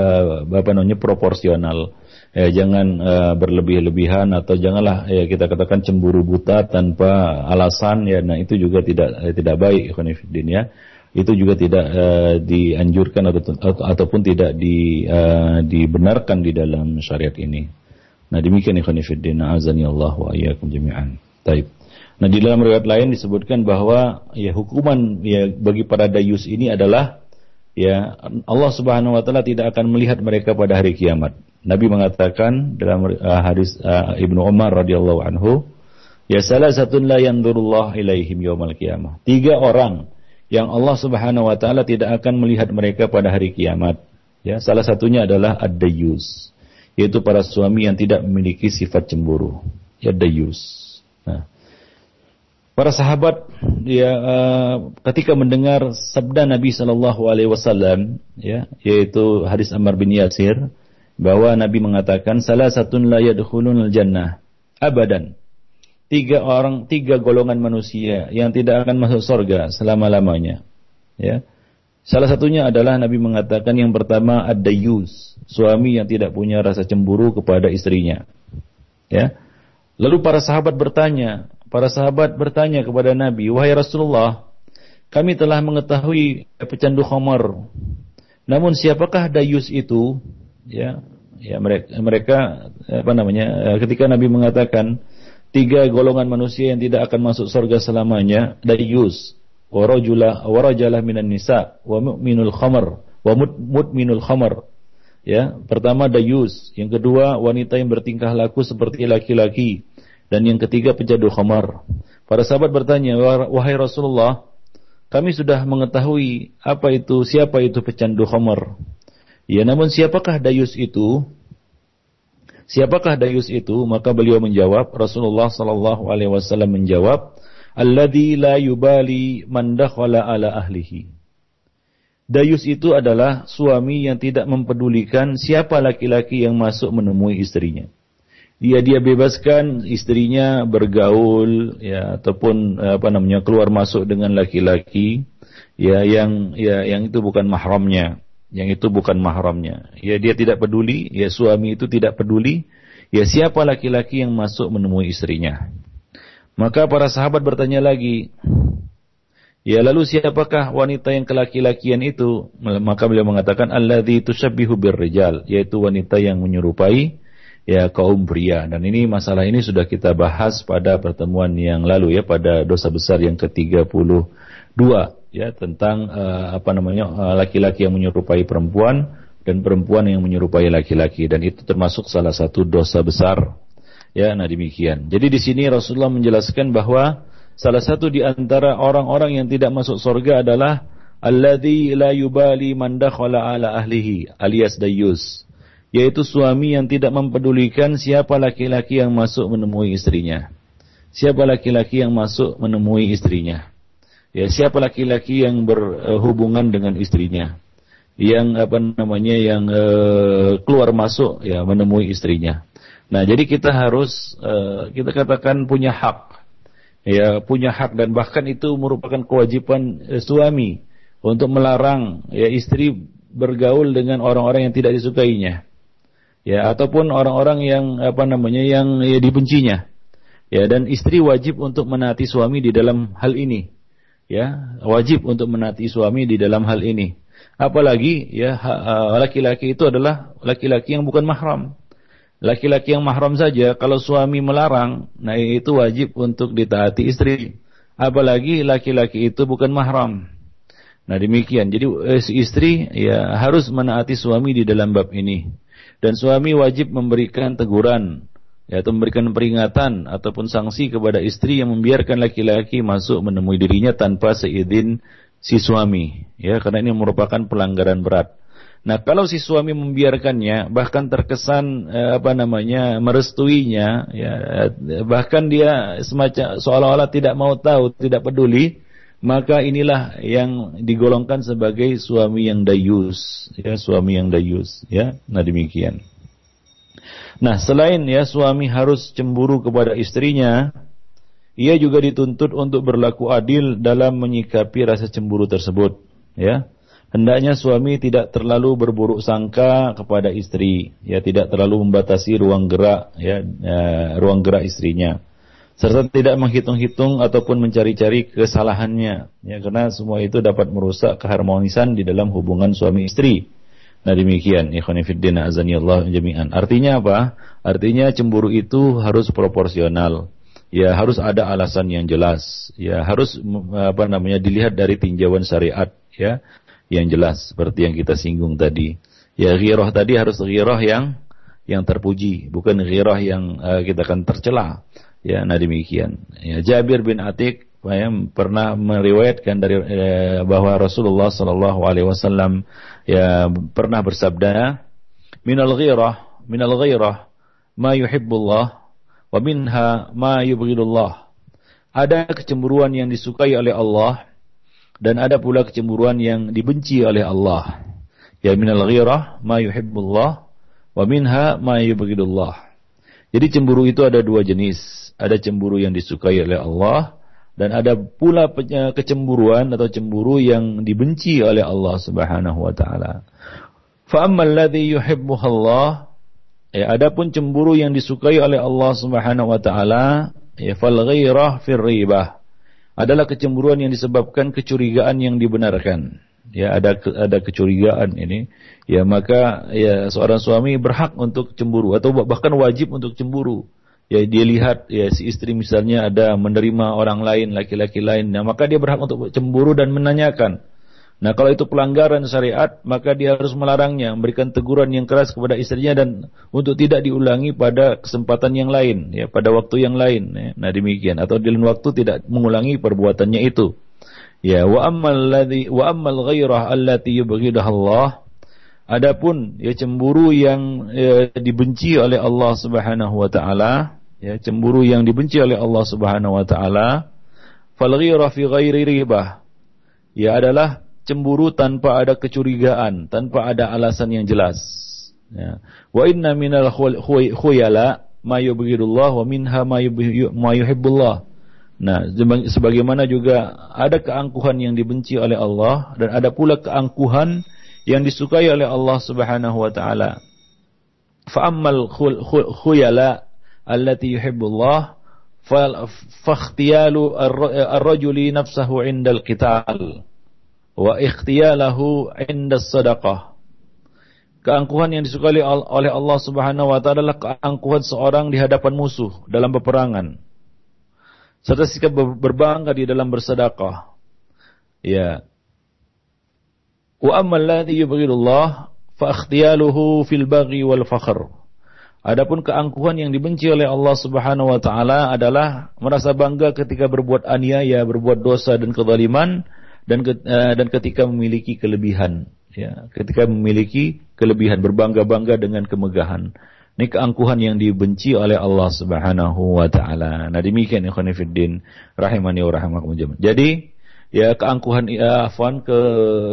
apa namanya proporsional. Ya, jangan e, berlebih-lebihan atau janganlah ya kita katakan cemburu buta tanpa alasan ya nah itu juga tidak eh, tidak baik ikhwan ya itu juga tidak uh, dianjurkan atau, atau ataupun tidak di, uh, dibenarkan di dalam syariat ini. Nah demikian ikhwan fillah azani Allah wa iyyakum jami'an. Taib. Nah di dalam riwayat lain disebutkan bahwa ya hukuman ya bagi para dayus ini adalah ya Allah Subhanahu wa taala tidak akan melihat mereka pada hari kiamat. Nabi mengatakan dalam uh, hadis uh, Ibnu Umar radhiyallahu anhu, ya salah satu la yanzurullah ilaihim yaumal qiyamah. Tiga orang yang Allah Subhanahu wa taala tidak akan melihat mereka pada hari kiamat. Ya, salah satunya adalah ad-dayyus, yaitu para suami yang tidak memiliki sifat cemburu. Ya dayyus. Nah, para sahabat ya uh, ketika mendengar sabda Nabi Shallallahu alaihi wasallam ya, yaitu hadis Ammar bin Yasir bahwa Nabi mengatakan salah satu la yadkhulunal jannah abadan tiga orang, tiga golongan manusia yang tidak akan masuk surga selama-lamanya. Ya. Salah satunya adalah Nabi mengatakan yang pertama ada yus, suami yang tidak punya rasa cemburu kepada istrinya. Ya. Lalu para sahabat bertanya, para sahabat bertanya kepada Nabi, "Wahai Rasulullah, kami telah mengetahui pecandu khamar. Namun siapakah dayus itu?" Ya, ya mereka, mereka apa namanya? Ketika Nabi mengatakan, tiga golongan manusia yang tidak akan masuk surga selamanya dayus warajula warajalah minan nisa wa mu'minul khamar wa mutminul khamar. Ya pertama dayus yang kedua wanita yang bertingkah laku seperti laki-laki dan yang ketiga penjadu khamar. Para sahabat bertanya wahai Rasulullah kami sudah mengetahui apa itu siapa itu pecandu khamar? Ya namun siapakah dayus itu Siapakah dayus itu? Maka beliau menjawab, Rasulullah sallallahu alaihi wasallam menjawab, "Alladzi la yubali man dakhala ala ahlihi." Dayus itu adalah suami yang tidak mempedulikan siapa laki-laki yang masuk menemui istrinya. Dia dia bebaskan istrinya bergaul ya ataupun apa namanya keluar masuk dengan laki-laki ya yang ya yang itu bukan mahramnya yang itu bukan mahramnya. Ya dia tidak peduli, ya suami itu tidak peduli, ya siapa laki-laki yang masuk menemui istrinya. Maka para sahabat bertanya lagi, ya lalu siapakah wanita yang kelaki-lakian itu? Maka beliau mengatakan alladzi tusabbihu birrijal, yaitu wanita yang menyerupai ya kaum pria. Dan ini masalah ini sudah kita bahas pada pertemuan yang lalu ya pada dosa besar yang ke-32 ya tentang uh, apa namanya eh, laki-laki uh, yang menyerupai perempuan dan perempuan yang menyerupai laki-laki. Dan itu termasuk salah satu dosa besar. Ya nah demikian. Jadi di sini Rasulullah menjelaskan bahwa salah satu di antara orang-orang yang tidak masuk surga adalah alladzi la yubali man dakhala ala ahlihi alias dayus. Yaitu suami yang tidak mempedulikan siapa laki-laki yang masuk menemui istrinya. Siapa laki-laki yang masuk menemui istrinya Ya, siapa laki-laki yang berhubungan dengan istrinya? Yang apa namanya yang uh, keluar masuk ya menemui istrinya. Nah, jadi kita harus uh, kita katakan punya hak. Ya, punya hak dan bahkan itu merupakan kewajiban uh, suami untuk melarang ya istri bergaul dengan orang-orang yang tidak disukainya. Ya, ataupun orang-orang yang apa namanya yang ya, dibencinya. Ya, dan istri wajib untuk menaati suami di dalam hal ini ya wajib untuk menati suami di dalam hal ini. Apalagi ya laki-laki itu adalah laki-laki yang bukan mahram. Laki-laki yang mahram saja kalau suami melarang, nah itu wajib untuk ditaati istri. Apalagi laki-laki itu bukan mahram. Nah demikian. Jadi eh, istri ya harus menaati suami di dalam bab ini. Dan suami wajib memberikan teguran ya, atau memberikan peringatan ataupun sanksi kepada istri yang membiarkan laki-laki masuk menemui dirinya tanpa seizin si suami ya karena ini merupakan pelanggaran berat. Nah, kalau si suami membiarkannya bahkan terkesan eh, apa namanya merestuinya ya bahkan dia semacam seolah-olah tidak mau tahu, tidak peduli, maka inilah yang digolongkan sebagai suami yang dayus, ya suami yang dayus, ya. Nah demikian. Nah selain ya suami harus cemburu kepada istrinya, ia juga dituntut untuk berlaku adil dalam menyikapi rasa cemburu tersebut, ya. Hendaknya suami tidak terlalu berburuk sangka kepada istri, ya tidak terlalu membatasi ruang gerak, ya, ya ruang gerak istrinya serta tidak menghitung-hitung ataupun mencari-cari kesalahannya ya karena semua itu dapat merusak keharmonisan di dalam hubungan suami istri. Nah demikian ikhwan fillah azanillah jami'an. Artinya apa? Artinya cemburu itu harus proporsional. Ya harus ada alasan yang jelas. Ya harus apa namanya dilihat dari tinjauan syariat ya yang jelas seperti yang kita singgung tadi. Ya ghirah tadi harus ghirah yang yang terpuji, bukan ghirah yang uh, kita akan tercela. Ya, nah demikian. Ya, Jabir bin Atik ya, pernah meriwayatkan dari eh, bahwa Rasulullah Shallallahu Alaihi Wasallam ya pernah bersabda, "Minal ghirah, minal ghirah, ma yuhibbullah, wa minha ma yubghidullah." Ada kecemburuan yang disukai oleh Allah dan ada pula kecemburuan yang dibenci oleh Allah. Ya minal ghirah ma yuhibbullah wa minha ma yubghidullah. Jadi cemburu itu ada dua jenis ada cemburu yang disukai oleh Allah dan ada pula kecemburuan atau cemburu yang dibenci oleh Allah Subhanahu wa taala. Fa ammal ya adapun cemburu yang disukai oleh Allah Subhanahu wa taala ya fal ghairah fir ribah adalah kecemburuan yang disebabkan kecurigaan yang dibenarkan. Ya ada ada kecurigaan ini, ya maka ya seorang suami berhak untuk cemburu atau bahkan wajib untuk cemburu ya dia lihat ya si istri misalnya ada menerima orang lain laki-laki lain. Nah maka dia berhak untuk cemburu dan menanyakan. Nah kalau itu pelanggaran syariat maka dia harus melarangnya memberikan teguran yang keras kepada istrinya dan untuk tidak diulangi pada kesempatan yang lain ya pada waktu yang lain ya. nah demikian. Atau di lain waktu tidak mengulangi perbuatannya itu. Ya wa ammal ladzi wa ammal ghairah allati Allah. Adapun ya cemburu yang ya, dibenci oleh Allah Subhanahu wa taala ya cemburu yang dibenci oleh Allah Subhanahu wa taala. Fal fi ghairi ribah. Ya adalah cemburu tanpa ada kecurigaan tanpa ada alasan yang jelas. Ya. Wa inna minal khuyala ma yubghidullah wa minha ma yuhibbullah. Nah, sebagaimana juga ada keangkuhan yang dibenci oleh Allah dan ada pula keangkuhan yang disukai oleh Allah Subhanahu wa taala. Fa ammal khuyala allati yuhibbullah fakhtiyalu ar-rajuli nafsahu 'inda al-qital wa ikhtiyalahu 'inda sadaqah Keangkuhan yang disukai oleh Allah Subhanahu wa taala adalah keangkuhan seorang di hadapan musuh dalam peperangan. Serta sikap berbangga di dalam bersedekah. Ya. Wa amma alladhi yubghidullah fa ikhtiyaluhu fil baghi wal fakhr. Adapun keangkuhan yang dibenci oleh Allah Subhanahu wa taala adalah merasa bangga ketika berbuat aniaya, berbuat dosa dan kezaliman dan uh, dan ketika memiliki kelebihan, ya, ketika memiliki kelebihan berbangga-bangga dengan kemegahan. Ini keangkuhan yang dibenci oleh Allah Subhanahu wa taala. Nah, demikian ikhwan fillah rahimani wa rahimakumullah. Jadi, ya keangkuhan ya, afwan ke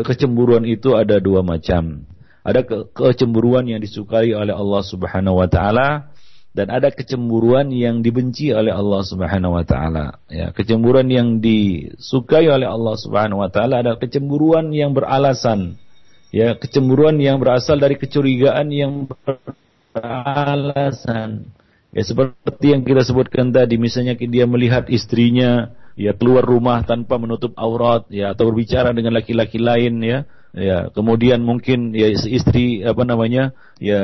kecemburuan itu ada dua macam. Ada ke kecemburuan yang disukai oleh Allah Subhanahu wa taala dan ada kecemburuan yang dibenci oleh Allah Subhanahu wa taala. Ya, kecemburuan yang disukai oleh Allah Subhanahu wa taala adalah kecemburuan yang beralasan. Ya, kecemburuan yang berasal dari kecurigaan yang beralasan. Ya, seperti yang kita sebutkan tadi, misalnya dia melihat istrinya ya keluar rumah tanpa menutup aurat ya atau berbicara dengan laki-laki lain ya ya kemudian mungkin ya istri apa namanya ya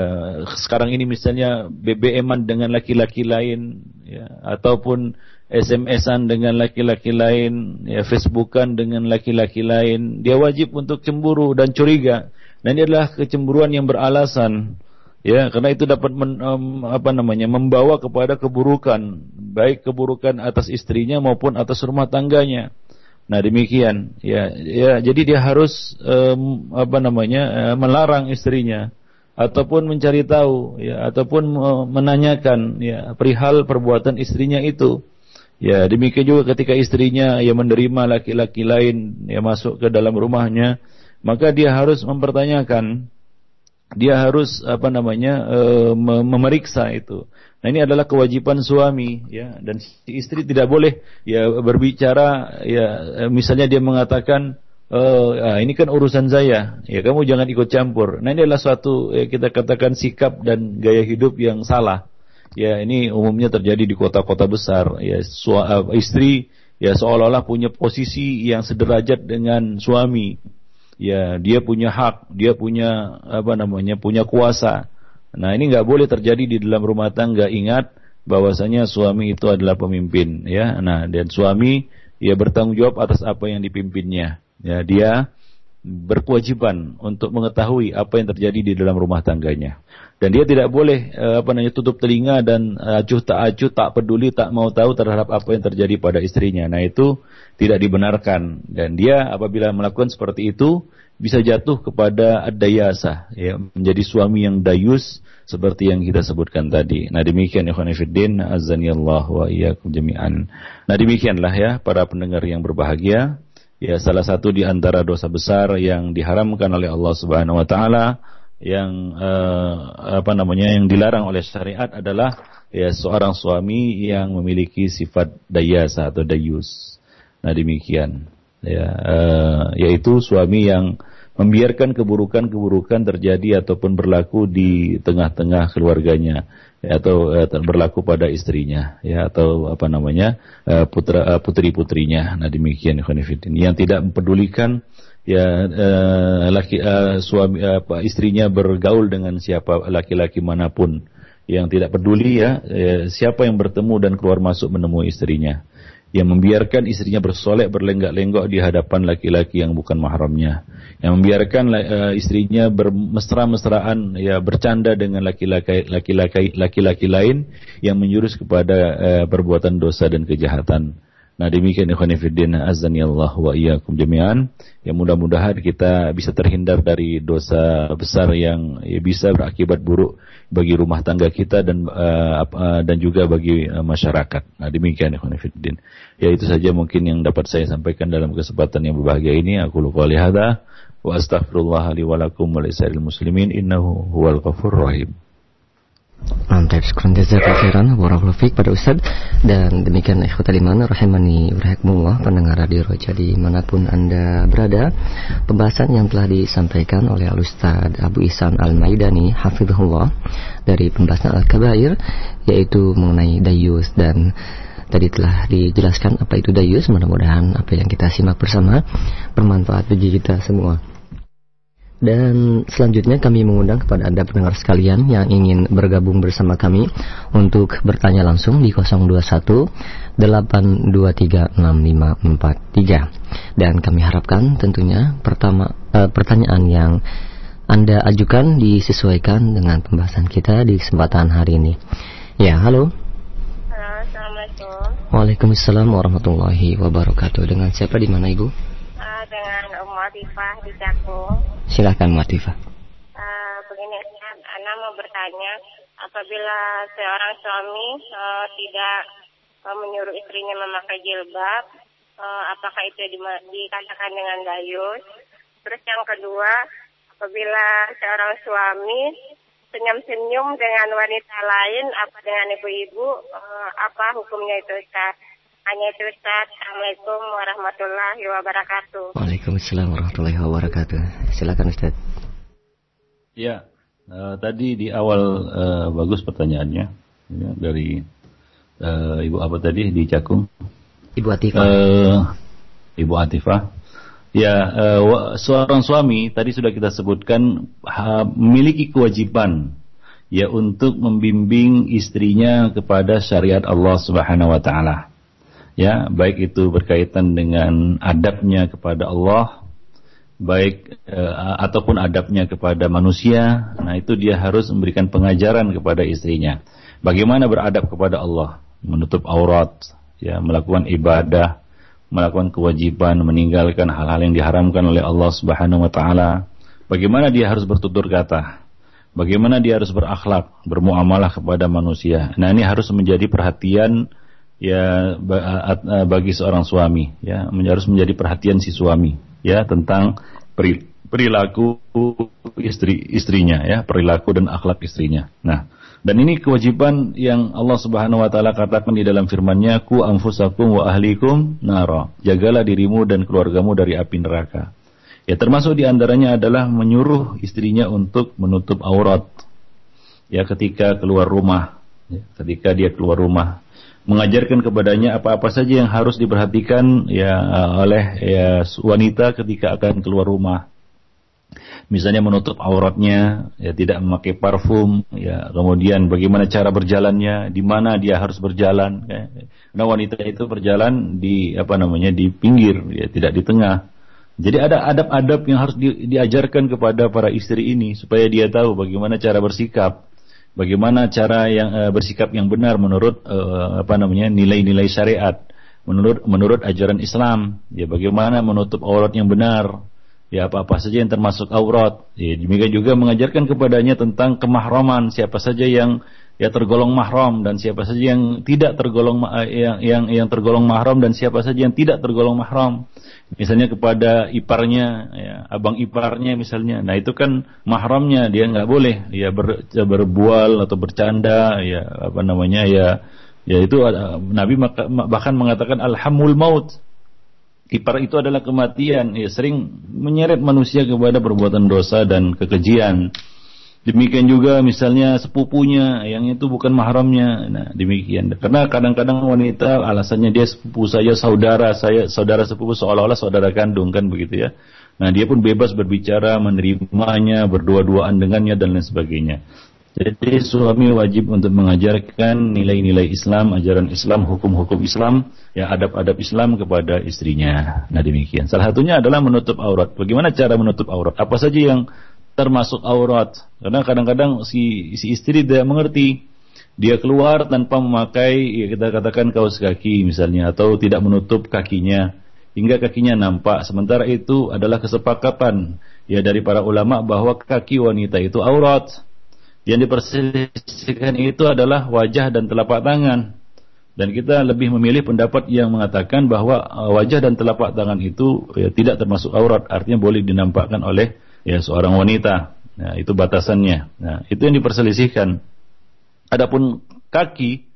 sekarang ini misalnya BBM-an dengan laki-laki lain ya ataupun SMS-an dengan laki-laki lain, ya Facebookan dengan laki-laki lain, dia wajib untuk cemburu dan curiga. Dan ini adalah kecemburuan yang beralasan. Ya, karena itu dapat men, um, apa namanya membawa kepada keburukan, baik keburukan atas istrinya maupun atas rumah tangganya. Nah, demikian. Ya, ya jadi dia harus um, apa namanya uh, melarang istrinya ataupun mencari tahu ya ataupun menanyakan ya perihal perbuatan istrinya itu Ya, demikian juga ketika istrinya yang menerima laki-laki lain yang masuk ke dalam rumahnya, maka dia harus mempertanyakan, dia harus apa namanya e, memeriksa itu. Nah ini adalah kewajiban suami, ya, dan si istri tidak boleh ya berbicara, ya, misalnya dia mengatakan, Oh, ah, ini kan urusan saya. Ya, kamu jangan ikut campur. Nah, ini adalah suatu ya, kita katakan sikap dan gaya hidup yang salah ya ini umumnya terjadi di kota-kota besar ya sua, uh, istri ya seolah-olah punya posisi yang sederajat dengan suami ya dia punya hak dia punya apa namanya punya kuasa nah ini nggak boleh terjadi di dalam rumah tangga. Ingat bahwasanya suami itu adalah pemimpin ya. Nah dan suami ya bertanggung jawab atas apa yang dipimpinnya. Ya dia berkewajiban untuk mengetahui apa yang terjadi di dalam rumah tangganya. Dan dia tidak boleh uh, apa namanya tutup telinga dan uh, acuh tak acuh tak peduli tak mau tahu terhadap apa yang terjadi pada istrinya. Nah itu tidak dibenarkan. Dan dia apabila melakukan seperti itu bisa jatuh kepada ad-dayasa ya menjadi suami yang dayus seperti yang kita sebutkan tadi. Nah demikian ikhwan fillah azanillah wa iyyakum jami'an. Nah demikianlah ya para pendengar yang berbahagia. Ya salah satu di antara dosa besar yang diharamkan oleh Allah Subhanahu wa taala yang uh, apa namanya yang dilarang oleh syariat adalah ya seorang suami yang memiliki sifat dayasa atau dayus. Nah demikian ya uh, yaitu suami yang membiarkan keburukan-keburukan terjadi ataupun berlaku di tengah-tengah keluarganya ya, atau uh, berlaku pada istrinya ya atau apa namanya uh, putra uh, putri-putrinya. Nah demikian yang tidak mempedulikan ya laki suami apa istrinya bergaul dengan siapa laki-laki mana pun. Yang tidak peduli ya siapa yang bertemu dan keluar masuk menemui istrinya yang membiarkan istrinya bersolek berlenggak-lenggok di hadapan laki-laki yang bukan mahramnya yang membiarkan uh, istrinya bermesra-mesraan ya bercanda dengan laki-laki laki-laki laki-laki lain yang menjurus kepada uh, perbuatan dosa dan kejahatan Nah demikian ikhwan fillah azani Allah wa iyyakum jami'an. Yang mudah-mudahan kita bisa terhindar dari dosa besar yang ya, bisa berakibat buruk bagi rumah tangga kita dan uh, uh, dan juga bagi uh, masyarakat. Nah demikian ikhwan fillah. Ya itu saja mungkin yang dapat saya sampaikan dalam kesempatan yang berbahagia ini. Aku lupa hadza wa astaghfirullah li wa lakum wa muslimin innahu huwal ghafurur rahim. Mantap, sekurang jazakallahu khairan warahmatullahi pada Ustaz. Dan demikian ikhwatal iman rahimani rahimakumullah pendengar radio Roja di mana pun Anda berada. Pembahasan yang telah disampaikan oleh Al Ustaz Abu Ihsan Al Maidani hafizahullah dari pembahasan Al Kabair yaitu mengenai dayus. Dan tadi telah dijelaskan apa itu dayus. Mudah-mudahan apa yang kita simak bersama bermanfaat bagi kita semua dan selanjutnya kami mengundang kepada Anda pendengar sekalian yang ingin bergabung bersama kami untuk bertanya langsung di 021 8236543. Dan kami harapkan tentunya pertama eh, pertanyaan yang Anda ajukan disesuaikan dengan pembahasan kita di kesempatan hari ini. Ya, halo. Assalamualaikum. Waalaikumsalam warahmatullahi wabarakatuh. Dengan siapa di mana Ibu? Dengan Umu Atifah di Cakung. Silahkan Umu Atifah. Uh, begini, Ana mau bertanya, apabila seorang suami uh, tidak uh, menyuruh istrinya memakai jilbab, uh, apakah itu di, dikatakan dengan dayus? Terus yang kedua, apabila seorang suami senyum-senyum dengan wanita lain, apa dengan ibu-ibu, uh, apa hukumnya itu Ustaz? Hanya itu Ustaz. Assalamualaikum warahmatullahi wabarakatuh. Waalaikumsalam warahmatullahi wabarakatuh. Silakan Ustaz. Ya, uh, tadi di awal uh, bagus pertanyaannya ya, dari uh, Ibu apa tadi di Cakung? Ibu Atifah. Uh, Ibu Atifah. Ya, uh, seorang suami tadi sudah kita sebutkan ha, memiliki kewajiban ya untuk membimbing istrinya kepada syariat Allah Subhanahu wa taala. Ya, baik itu berkaitan dengan adabnya kepada Allah, baik uh, ataupun adabnya kepada manusia. Nah, itu dia harus memberikan pengajaran kepada istrinya. Bagaimana beradab kepada Allah, menutup aurat, ya, melakukan ibadah, melakukan kewajiban, meninggalkan hal-hal yang diharamkan oleh Allah Subhanahu wa taala. Bagaimana dia harus bertutur kata? Bagaimana dia harus berakhlak, bermuamalah kepada manusia. Nah, ini harus menjadi perhatian ya bagi seorang suami, ya, harus menjadi perhatian si suami, ya, tentang perilaku istri istrinya, ya, perilaku dan akhlak istrinya. Nah, dan ini kewajiban yang Allah Subhanahu wa taala katakan di dalam firman-Nya, "Ku anfusakum wa ahlikum nara." Jagalah dirimu dan keluargamu dari api neraka. Ya termasuk di antaranya adalah menyuruh istrinya untuk menutup aurat. Ya ketika keluar rumah, ya, ketika dia keluar rumah, mengajarkan kepadanya apa-apa saja yang harus diperhatikan ya oleh ya wanita ketika akan keluar rumah. Misalnya menutup auratnya, ya tidak memakai parfum, ya kemudian bagaimana cara berjalannya, di mana dia harus berjalan. Ya. Nah wanita itu berjalan di apa namanya di pinggir, ya tidak di tengah. Jadi ada adab-adab yang harus di, diajarkan kepada para istri ini supaya dia tahu bagaimana cara bersikap, bagaimana cara yang uh, bersikap yang benar menurut uh, apa namanya nilai-nilai syariat, menurut menurut ajaran Islam. Ya bagaimana menutup aurat yang benar, ya apa-apa saja yang termasuk aurat. Ya, demikian juga mengajarkan kepadanya tentang kemahraman, siapa saja yang ya tergolong mahram dan siapa saja yang tidak tergolong eh, yang yang yang tergolong mahram dan siapa saja yang tidak tergolong mahram misalnya kepada iparnya, ya, abang iparnya misalnya. Nah itu kan mahramnya dia nggak boleh dia ber, berbual atau bercanda, ya apa namanya ya, ya itu Nabi bahkan mengatakan alhamul maut. Ipar itu adalah kematian, ya sering menyeret manusia kepada perbuatan dosa dan kekejian. Demikian juga misalnya sepupunya yang itu bukan mahramnya. Nah, demikian. Karena kadang-kadang wanita alasannya dia sepupu saya, saudara saya, saudara sepupu seolah-olah saudara kandung kan begitu ya. Nah, dia pun bebas berbicara, menerimanya, berdua-duaan dengannya dan lain sebagainya. Jadi suami wajib untuk mengajarkan nilai-nilai Islam, ajaran Islam, hukum-hukum Islam, ya adab-adab Islam kepada istrinya. Nah demikian. Salah satunya adalah menutup aurat. Bagaimana cara menutup aurat? Apa saja yang termasuk aurat. Karena kadang-kadang si, si istri tidak mengerti. Dia keluar tanpa memakai, ya kita katakan kaos kaki misalnya, atau tidak menutup kakinya, hingga kakinya nampak. Sementara itu adalah kesepakatan ya dari para ulama bahwa kaki wanita itu aurat. Yang diperselisihkan itu adalah wajah dan telapak tangan. Dan kita lebih memilih pendapat yang mengatakan bahwa uh, wajah dan telapak tangan itu ya, tidak termasuk aurat, artinya boleh dinampakkan oleh ya seorang wanita. Nah, itu batasannya. Nah, itu yang diperselisihkan. Adapun kaki,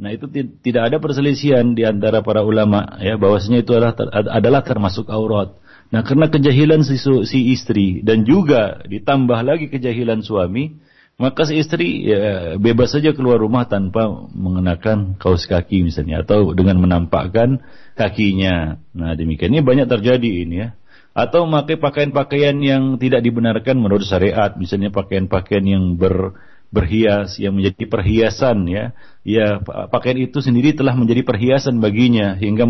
nah itu tidak ada perselisihan di antara para ulama ya bahwasanya itu adalah adalah termasuk aurat. Nah, karena kejahilan si, si istri dan juga ditambah lagi kejahilan suami, maka si istri ya, bebas saja keluar rumah tanpa mengenakan kaos kaki misalnya atau dengan menampakkan kakinya. Nah, demikian ini banyak terjadi ini ya atau memakai pakaian-pakaian yang tidak dibenarkan menurut syariat, misalnya pakaian-pakaian yang ber, berhias yang menjadi perhiasan ya. Ya, pakaian itu sendiri telah menjadi perhiasan baginya hingga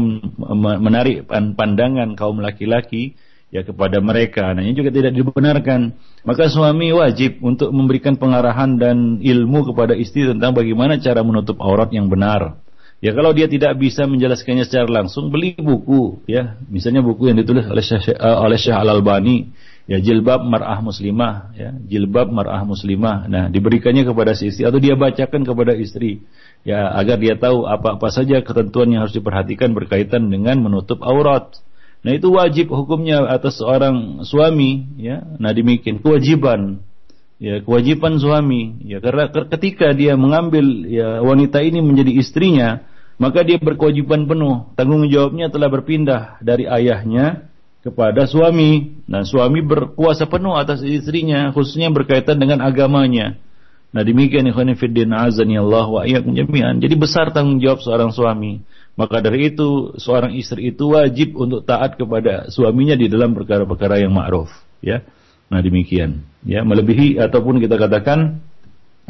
menarik pandangan kaum laki-laki ya kepada mereka. Nah, ini juga tidak dibenarkan. Maka suami wajib untuk memberikan pengarahan dan ilmu kepada istri tentang bagaimana cara menutup aurat yang benar. Ya kalau dia tidak bisa menjelaskannya secara langsung, beli buku ya. Misalnya buku yang ditulis oleh Syekh, uh, oleh Syekh Al-Albani, ya jilbab mar'ah muslimah, ya jilbab mar'ah muslimah. Nah, diberikannya kepada si istri atau dia bacakan kepada istri ya agar dia tahu apa-apa saja ketentuan yang harus diperhatikan berkaitan dengan menutup aurat. Nah, itu wajib hukumnya atas seorang suami ya. Nah, demikian kewajiban ya kewajiban suami ya karena ketika dia mengambil ya wanita ini menjadi istrinya maka dia berkewajiban penuh. Tanggung jawabnya telah berpindah dari ayahnya kepada suami. Nah suami berkuasa penuh atas istrinya khususnya berkaitan dengan agamanya. Nah demikian ikhwan fillah azani Allah wa iyyakum jami'an. Jadi besar tanggung jawab seorang suami. Maka dari itu seorang istri itu wajib untuk taat kepada suaminya di dalam perkara-perkara yang ma'ruf ya. Nah demikian, ya. Melebihi ataupun kita katakan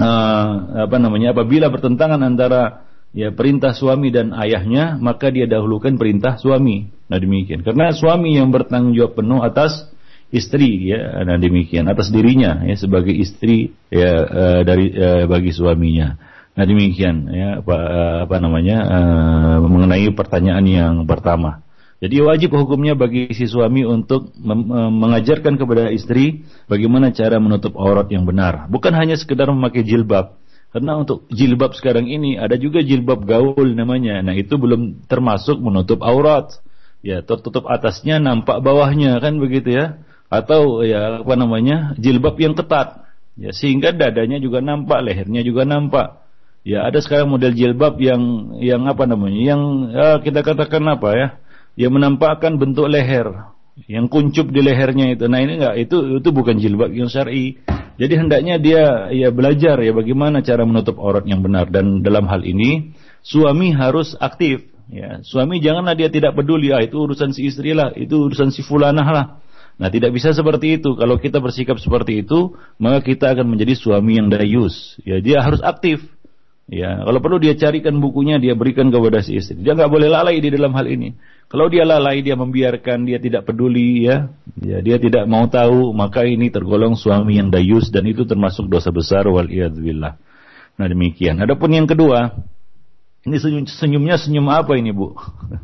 uh, apa namanya apabila bertentangan antara ya perintah suami dan ayahnya, maka dia dahulukan perintah suami. Nah demikian. Karena suami yang bertanggung jawab penuh atas istri ya, nah demikian atas dirinya ya sebagai istri ya uh, dari uh, bagi suaminya. Nah demikian ya apa, uh, apa namanya mengenai pertanyaan yang pertama. Jadi wajib hukumnya bagi si suami untuk mengajarkan kepada istri bagaimana cara menutup aurat yang benar. Bukan hanya sekedar memakai jilbab. Karena untuk jilbab sekarang ini ada juga jilbab gaul namanya. Nah itu belum termasuk menutup aurat. Ya tertutup atasnya nampak bawahnya kan begitu ya. Atau ya apa namanya jilbab yang ketat. Ya sehingga dadanya juga nampak, lehernya juga nampak. Ya ada sekarang model jilbab yang yang apa namanya? Yang ya, kita katakan apa ya? yang menampakkan bentuk leher yang kuncup di lehernya itu. Nah ini enggak itu itu bukan jilbab yang syar'i. Jadi hendaknya dia ya belajar ya bagaimana cara menutup aurat yang benar dan dalam hal ini suami harus aktif ya. Suami janganlah dia tidak peduli ah itu urusan si istri lah, itu urusan si fulanah lah. Nah tidak bisa seperti itu. Kalau kita bersikap seperti itu, maka kita akan menjadi suami yang dayus. Ya dia harus aktif. Ya, kalau perlu dia carikan bukunya, dia berikan kepada si istri. Dia nggak boleh lalai di dalam hal ini. Kalau dia lalai, dia membiarkan, dia tidak peduli, ya, ya dia tidak mau tahu, maka ini tergolong suami yang dayus dan itu termasuk dosa besar wal billah. Nah demikian. Adapun yang kedua, ini senyum, senyumnya senyum apa ini bu?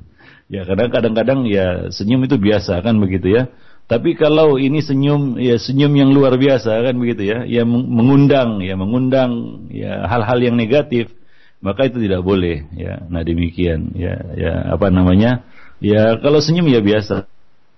ya kadang-kadang ya senyum itu biasa kan begitu ya. Tapi kalau ini senyum ya senyum yang luar biasa kan begitu ya, ya mengundang ya mengundang ya hal-hal yang negatif, maka itu tidak boleh ya. Nah demikian ya ya apa namanya? Ya kalau senyum ya biasa.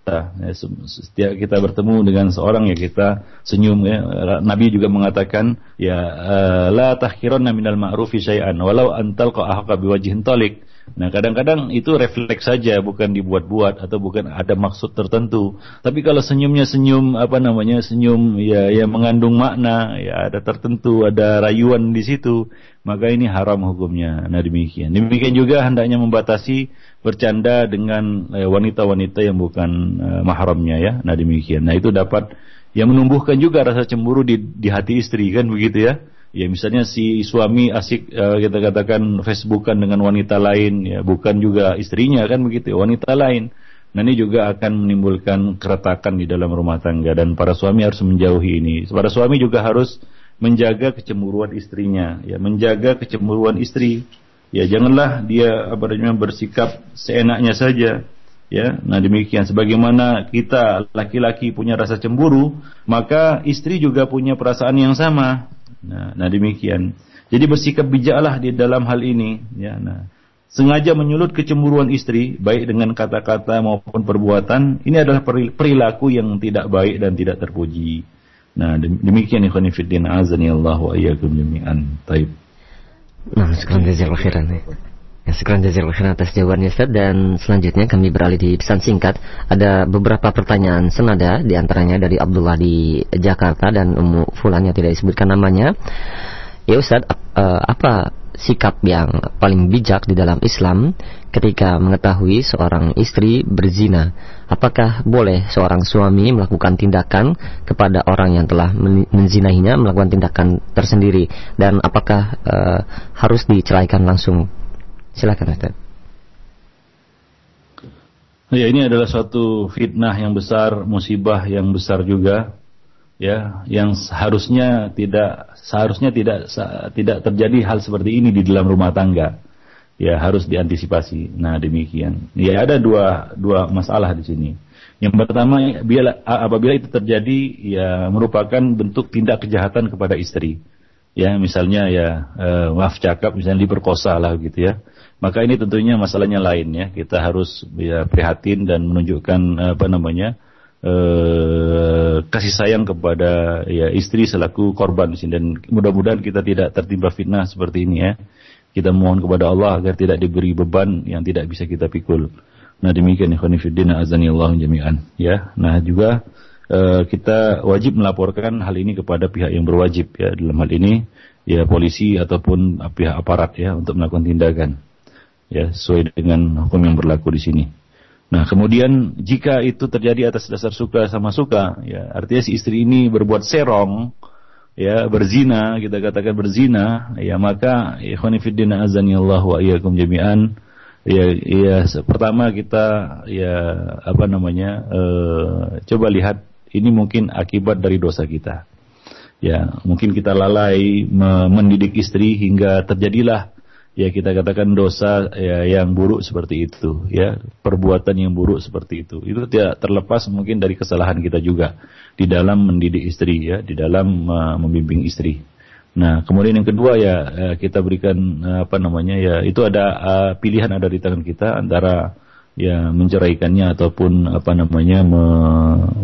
Ya, setiap kita bertemu dengan seorang ya kita senyum ya. Nabi juga mengatakan ya eh, la tahkiranna minal ma'rufi syai'an walau antal ahqa biwajhin talik. Nah kadang-kadang itu refleks saja bukan dibuat-buat atau bukan ada maksud tertentu. Tapi kalau senyumnya senyum apa namanya senyum ya yang mengandung makna ya ada tertentu ada rayuan di situ maka ini haram hukumnya. Nah demikian. Demikian juga hendaknya membatasi bercanda dengan eh, wanita-wanita yang bukan uh, mahramnya ya. Nah demikian. Nah itu dapat yang menumbuhkan juga rasa cemburu di, di hati istri kan begitu ya. Ya misalnya si suami asik uh, kita katakan Facebookan dengan wanita lain ya bukan juga istrinya kan begitu wanita lain. Nah ini juga akan menimbulkan keretakan di dalam rumah tangga dan para suami harus menjauhi ini. Para suami juga harus menjaga kecemburuan istrinya, ya menjaga kecemburuan istri. Ya janganlah dia apa namanya bersikap seenaknya saja. Ya, nah demikian sebagaimana kita laki-laki punya rasa cemburu, maka istri juga punya perasaan yang sama. Nah, nah demikian. Jadi bersikap bijaklah di dalam hal ini. Ya, nah sengaja menyulut kecemburuan istri baik dengan kata-kata maupun perbuatan ini adalah perilaku yang tidak baik dan tidak terpuji. Nah demikian ikhwan fillah azani Allah wa iyyakum jami'an. Taib. Nah, sekarang jazakallahu khairan. Ya, sekarang jazakallahu atas jawabannya Ustaz dan selanjutnya kami beralih di pesan singkat. Ada beberapa pertanyaan senada di antaranya dari Abdullah di Jakarta dan Ummu Fulan yang tidak disebutkan namanya. Ya Ustaz, uh, apa sikap yang paling bijak di dalam Islam ketika mengetahui seorang istri berzina. Apakah boleh seorang suami melakukan tindakan kepada orang yang telah menzinahinya melakukan tindakan tersendiri dan apakah uh, harus diceraikan langsung? Silakan Ustaz. Ya ini adalah suatu fitnah yang besar, musibah yang besar juga ya yang seharusnya tidak seharusnya tidak tidak terjadi hal seperti ini di dalam rumah tangga. Ya harus diantisipasi. Nah demikian. Ya ada dua dua masalah di sini. Yang pertama bila apabila itu terjadi ya merupakan bentuk tindak kejahatan kepada istri. Ya misalnya ya eh, maaf cakap misalnya diperkosa lah gitu ya. Maka ini tentunya masalahnya lain ya. Kita harus ya prihatin dan menunjukkan apa namanya eh, kasih sayang kepada ya istri selaku korban dan mudah-mudahan kita tidak tertimpa fitnah seperti ini ya. Kita mohon kepada Allah agar tidak diberi beban yang tidak bisa kita pikul. Nah demikian ikhwan fillah azani Allah jami'an ya. Nah juga eh, kita wajib melaporkan hal ini kepada pihak yang berwajib ya dalam hal ini ya polisi ataupun pihak aparat ya untuk melakukan tindakan ya sesuai dengan hukum yang berlaku di sini. Nah, kemudian jika itu terjadi atas dasar suka sama suka, ya artinya si istri ini berbuat serong, ya berzina, kita katakan berzina, ya maka ikhwanifiddin azani Allah wa iyyakum jami'an ya ya pertama kita ya apa namanya uh, coba lihat ini mungkin akibat dari dosa kita. Ya, mungkin kita lalai mendidik istri hingga terjadilah ya kita katakan dosa ya, yang buruk seperti itu ya. Perbuatan yang buruk seperti itu. Itu tidak terlepas mungkin dari kesalahan kita juga. Di dalam mendidik istri ya. Di dalam uh, membimbing istri. Nah kemudian yang kedua ya uh, kita berikan uh, apa namanya ya itu ada uh, pilihan ada di tangan kita antara ya menceraikannya ataupun apa namanya me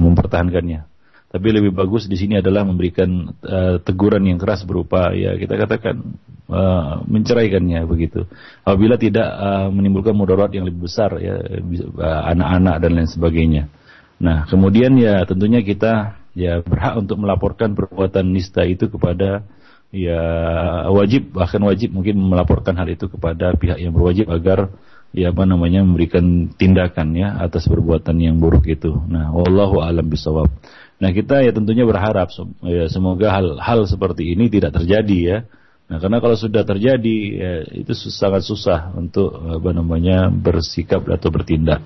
mempertahankannya tapi lebih bagus di sini adalah memberikan uh, teguran yang keras berupa ya kita katakan uh, menceraikannya begitu. Apabila tidak uh, menimbulkan mudarat yang lebih besar ya anak-anak uh, dan lain sebagainya. Nah, kemudian ya tentunya kita ya berhak untuk melaporkan perbuatan nista itu kepada ya wajib bahkan wajib mungkin melaporkan hal itu kepada pihak yang berwajib agar ya apa namanya memberikan tindakan ya atas perbuatan yang buruk itu. Nah, wallahu alam bisawab. Nah kita ya tentunya berharap ya, semoga hal-hal seperti ini tidak terjadi ya. Nah karena kalau sudah terjadi ya, itu sangat susah untuk apa namanya bersikap atau bertindak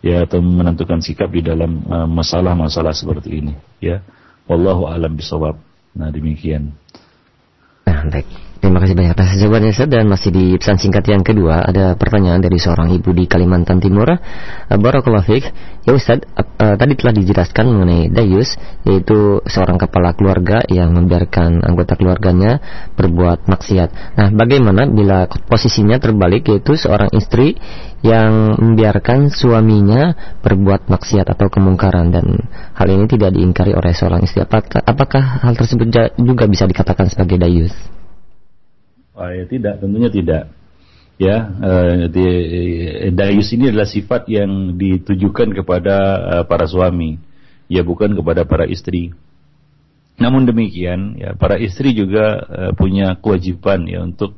ya atau menentukan sikap di dalam uh, masalah-masalah uh, seperti ini ya. Wallahu alam bisawab. Nah demikian. Nah, baik. Terima kasih banyak atas jawabannya Ustaz dan masih di pesan singkat yang kedua ada pertanyaan dari seorang ibu di Kalimantan Timur. Uh, Barakallahu fiik. Ya Ustaz, uh, tadi telah dijelaskan mengenai dayus yaitu seorang kepala keluarga yang membiarkan anggota keluarganya berbuat maksiat. Nah, bagaimana bila posisinya terbalik yaitu seorang istri yang membiarkan suaminya berbuat maksiat atau kemungkaran dan hal ini tidak diingkari oleh seorang istri. Apakah, apakah hal tersebut juga bisa dikatakan sebagai dayus? Oh, ya tidak, tentunya tidak. Ya, uh, di, dayus ini adalah sifat yang ditujukan kepada uh, para suami, ya bukan kepada para istri. Namun demikian, ya para istri juga uh, punya kewajiban ya untuk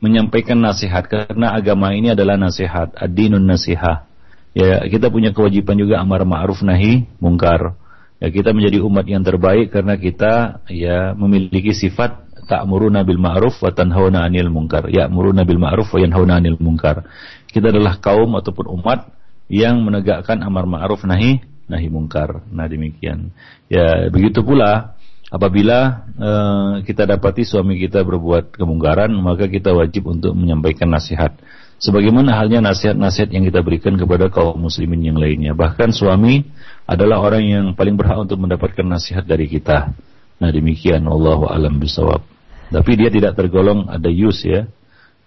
menyampaikan nasihat karena agama ini adalah nasihat, ad-dinun nasihah. Ya, kita punya kewajiban juga amar ma'ruf nahi mungkar. Ya, kita menjadi umat yang terbaik karena kita ya memiliki sifat ta'muruna bil ma'ruf wa tanhauna 'anil munkar. Ya'muruna bil ma'ruf wa yanhauna 'anil munkar. Kita adalah kaum ataupun umat yang menegakkan amar ma'ruf nahi nahi munkar. Nah, demikian. Ya, begitu pula apabila uh, kita dapati suami kita berbuat kemungkaran, maka kita wajib untuk menyampaikan nasihat. Sebagaimana halnya nasihat-nasihat yang kita berikan kepada kaum muslimin yang lainnya. Bahkan suami adalah orang yang paling berhak untuk mendapatkan nasihat dari kita. Nah demikian Allah alam bisawab. Tapi dia tidak tergolong ada use ya.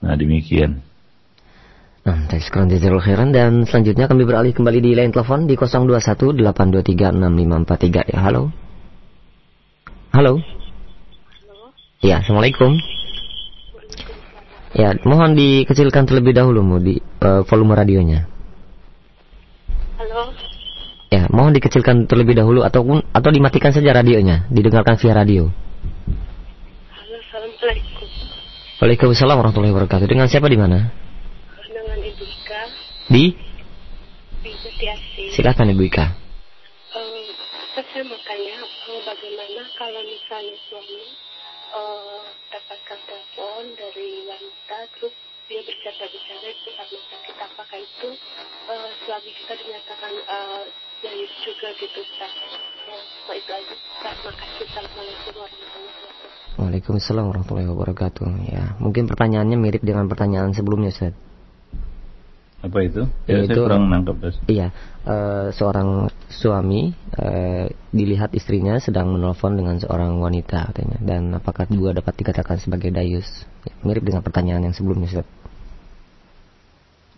Nah demikian. Nah, sekarang jazakallahu khairan dan selanjutnya kami beralih kembali di line telepon di 0218236543 ya. Halo. Halo. Halo. Ya, Assalamualaikum. Ya, mohon dikecilkan terlebih dahulu mu di uh, volume radionya. Halo. Ya, mohon dikecilkan terlebih dahulu ataupun atau dimatikan saja radionya, didengarkan via radio. Assalamualaikum. Waalaikumsalam warahmatullahi wabarakatuh. Dengan siapa di mana? Dengan Ibu Ika. Di? Di Jatiasi. Silakan Ibu Ika. Um, saya makanya uh, bagaimana kalau misalnya suami uh, dapatkan telepon dari wanita terus dia berbicara-bicara itu karena sakit apakah itu uh, suami kita dinyatakan uh, dari juga gitu Ustaz. Uh, itu aja Terima kasih. Assalamualaikum warahmatullahi wabarakatuh. Waalaikumsalam warahmatullahi wabarakatuh. Ya, mungkin pertanyaannya mirip dengan pertanyaan sebelumnya, Ustaz. Apa itu? Ya, itu, saya kurang nangkep, Ustaz. Iya, uh, seorang suami uh, dilihat istrinya sedang menelpon dengan seorang wanita katanya dan apakah juga dapat dikatakan sebagai dayus? Ya, mirip dengan pertanyaan yang sebelumnya, Ustaz.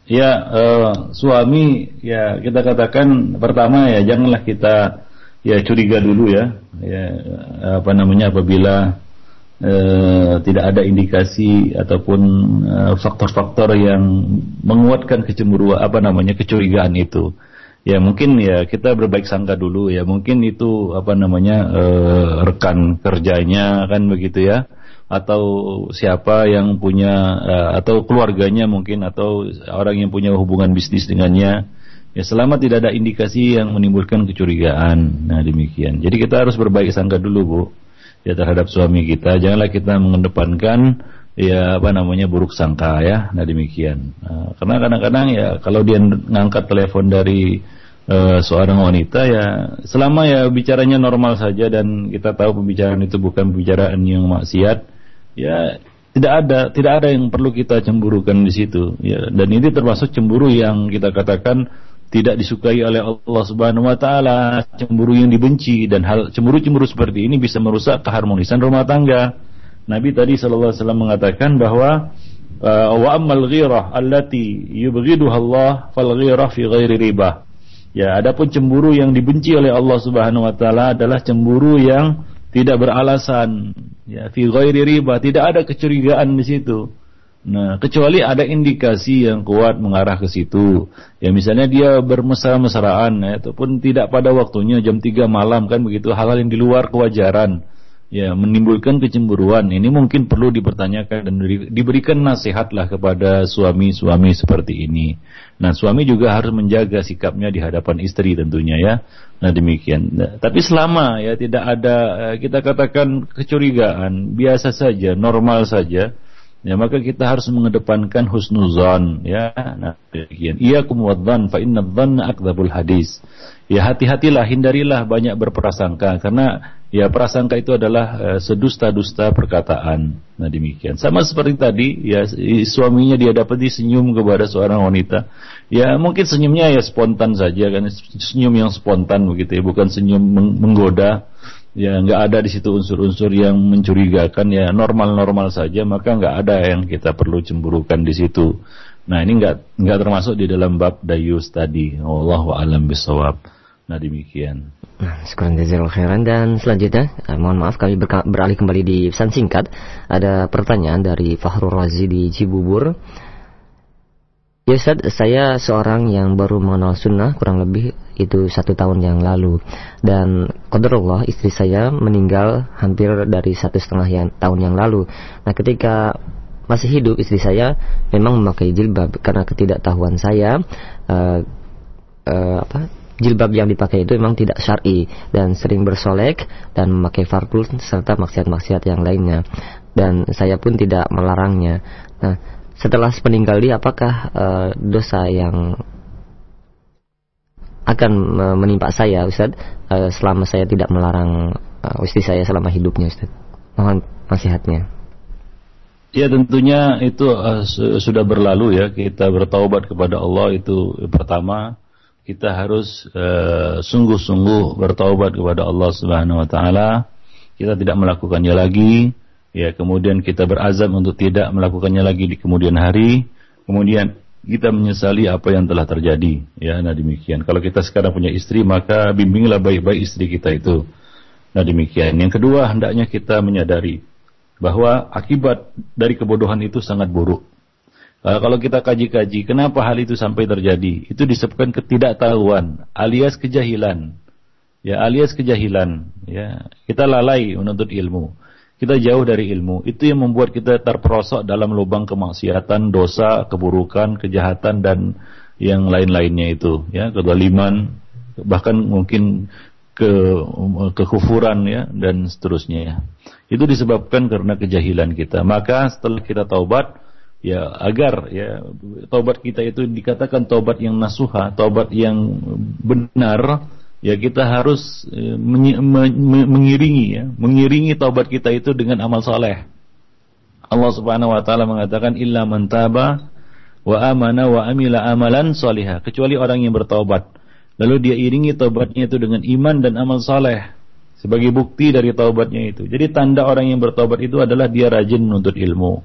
Ya, uh, suami ya kita katakan pertama ya janganlah kita ya curiga dulu ya. Ya apa namanya apabila e, tidak ada indikasi ataupun eh, faktor-faktor e, yang menguatkan kecemburuan apa namanya kecurigaan itu. Ya mungkin ya kita berbaik sangka dulu ya. Mungkin itu apa namanya e, rekan kerjanya kan begitu ya. Atau siapa yang punya atau keluarganya mungkin atau orang yang punya hubungan bisnis dengannya. Ya selama tidak ada indikasi yang menimbulkan kecurigaan. Nah demikian. Jadi kita harus berbaik sangka dulu bu ya terhadap suami kita. Janganlah kita mengedepankan ya apa namanya buruk sangka ya. Nah demikian. Nah, karena kadang-kadang ya kalau dia ngangkat telepon dari uh, seorang wanita ya selama ya bicaranya normal saja dan kita tahu pembicaraan itu bukan pembicaraan yang maksiat ya tidak ada tidak ada yang perlu kita cemburukan di situ ya dan ini termasuk cemburu yang kita katakan tidak disukai oleh Allah Subhanahu wa taala, cemburu yang dibenci dan hal cemburu-cemburu seperti ini bisa merusak keharmonisan rumah tangga. Nabi tadi sallallahu alaihi wasallam mengatakan bahwa uh, wa ammal ghirah allati yubghiduha Allah fal ghirah fi ghairi riba. Ya, adapun cemburu yang dibenci oleh Allah Subhanahu wa taala adalah cemburu yang tidak beralasan, ya, fi ghairi riba, tidak ada kecurigaan di situ. Nah, kecuali ada indikasi yang kuat mengarah ke situ. Ya misalnya dia bermesra-mesraan ya, ataupun tidak pada waktunya jam 3 malam kan begitu hal-hal yang di luar kewajaran. Ya, menimbulkan kecemburuan. Ini mungkin perlu dipertanyakan dan diberikan nasihatlah kepada suami-suami seperti ini. Nah, suami juga harus menjaga sikapnya di hadapan istri tentunya ya. Nah, demikian. Nah, tapi selama ya tidak ada eh, kita katakan kecurigaan, biasa saja, normal saja ya maka kita harus mengedepankan husnuzan ya. Nah demikian. Iyakum wadzan fa inna dzanna akdzabul hadis. Ya hati-hatilah hindarilah banyak berprasangka karena ya prasangka itu adalah uh, sedusta-dusta perkataan. Nah demikian. Sama seperti tadi ya suaminya dia dapat disenyum kepada seorang wanita. Ya mungkin senyumnya ya spontan saja kan. Senyum yang spontan begitu ya bukan senyum menggoda ya nggak ada di situ unsur-unsur yang mencurigakan. Ya normal-normal saja maka nggak ada yang kita perlu cemburukan di situ. Nah ini nggak nggak termasuk di dalam bab dayus tadi. Allah alam bisawab nah demikian. Nah, khairan. Dan selanjutnya eh, mohon maaf kami beralih kembali di pesan singkat. Ada pertanyaan dari Fahrul Razi di Cibubur. Ya Ustaz, saya seorang yang baru mengenal sunnah kurang lebih itu satu tahun yang lalu dan kodarullah istri saya meninggal hampir dari satu setengah tahun yang lalu. Nah ketika masih hidup istri saya memang memakai jilbab karena ketidaktahuan saya uh, uh, apa jilbab yang dipakai itu memang tidak syar'i dan sering bersolek dan memakai farkul serta maksiat-maksiat yang lainnya dan saya pun tidak melarangnya. Nah setelah sepeninggal dia apakah uh, dosa yang akan uh, menimpa saya Ustaz. Uh, selama saya tidak melarang uh, istri saya selama hidupnya Ustaz. Mohon nasihatnya. Ya tentunya itu sudah berlalu ya kita bertaubat kepada Allah itu pertama. Kita harus sungguh-sungguh uh, bertaubat kepada Allah Subhanahu wa taala. Kita tidak melakukannya lagi. Ya kemudian kita berazam untuk tidak melakukannya lagi di kemudian hari. Kemudian kita menyesali apa yang telah terjadi ya nah demikian kalau kita sekarang punya istri maka bimbinglah baik-baik istri kita itu nah demikian yang kedua hendaknya kita menyadari bahwa akibat dari kebodohan itu sangat buruk Nah, kalau kita kaji-kaji, kenapa hal itu sampai terjadi? Itu disebabkan ketidaktahuan, alias kejahilan. Ya, alias kejahilan. Ya, kita lalai menuntut ilmu kita jauh dari ilmu. Itu yang membuat kita terperosok dalam lubang kemaksiatan, dosa, keburukan, kejahatan dan yang lain-lainnya itu, ya, kedoliman, bahkan mungkin ke kekufuran ya dan seterusnya ya. Itu disebabkan karena kejahilan kita. Maka setelah kita taubat ya agar ya taubat kita itu dikatakan taubat yang nasuha, taubat yang benar ya kita harus e, mengiringi ya, mengiringi taubat kita itu dengan amal soleh. Allah Subhanahu wa taala mengatakan illa man taba wa amana wa amila amalan solihah kecuali orang yang bertaubat. Lalu dia iringi taubatnya itu dengan iman dan amal soleh sebagai bukti dari taubatnya itu. Jadi tanda orang yang bertaubat itu adalah dia rajin menuntut ilmu.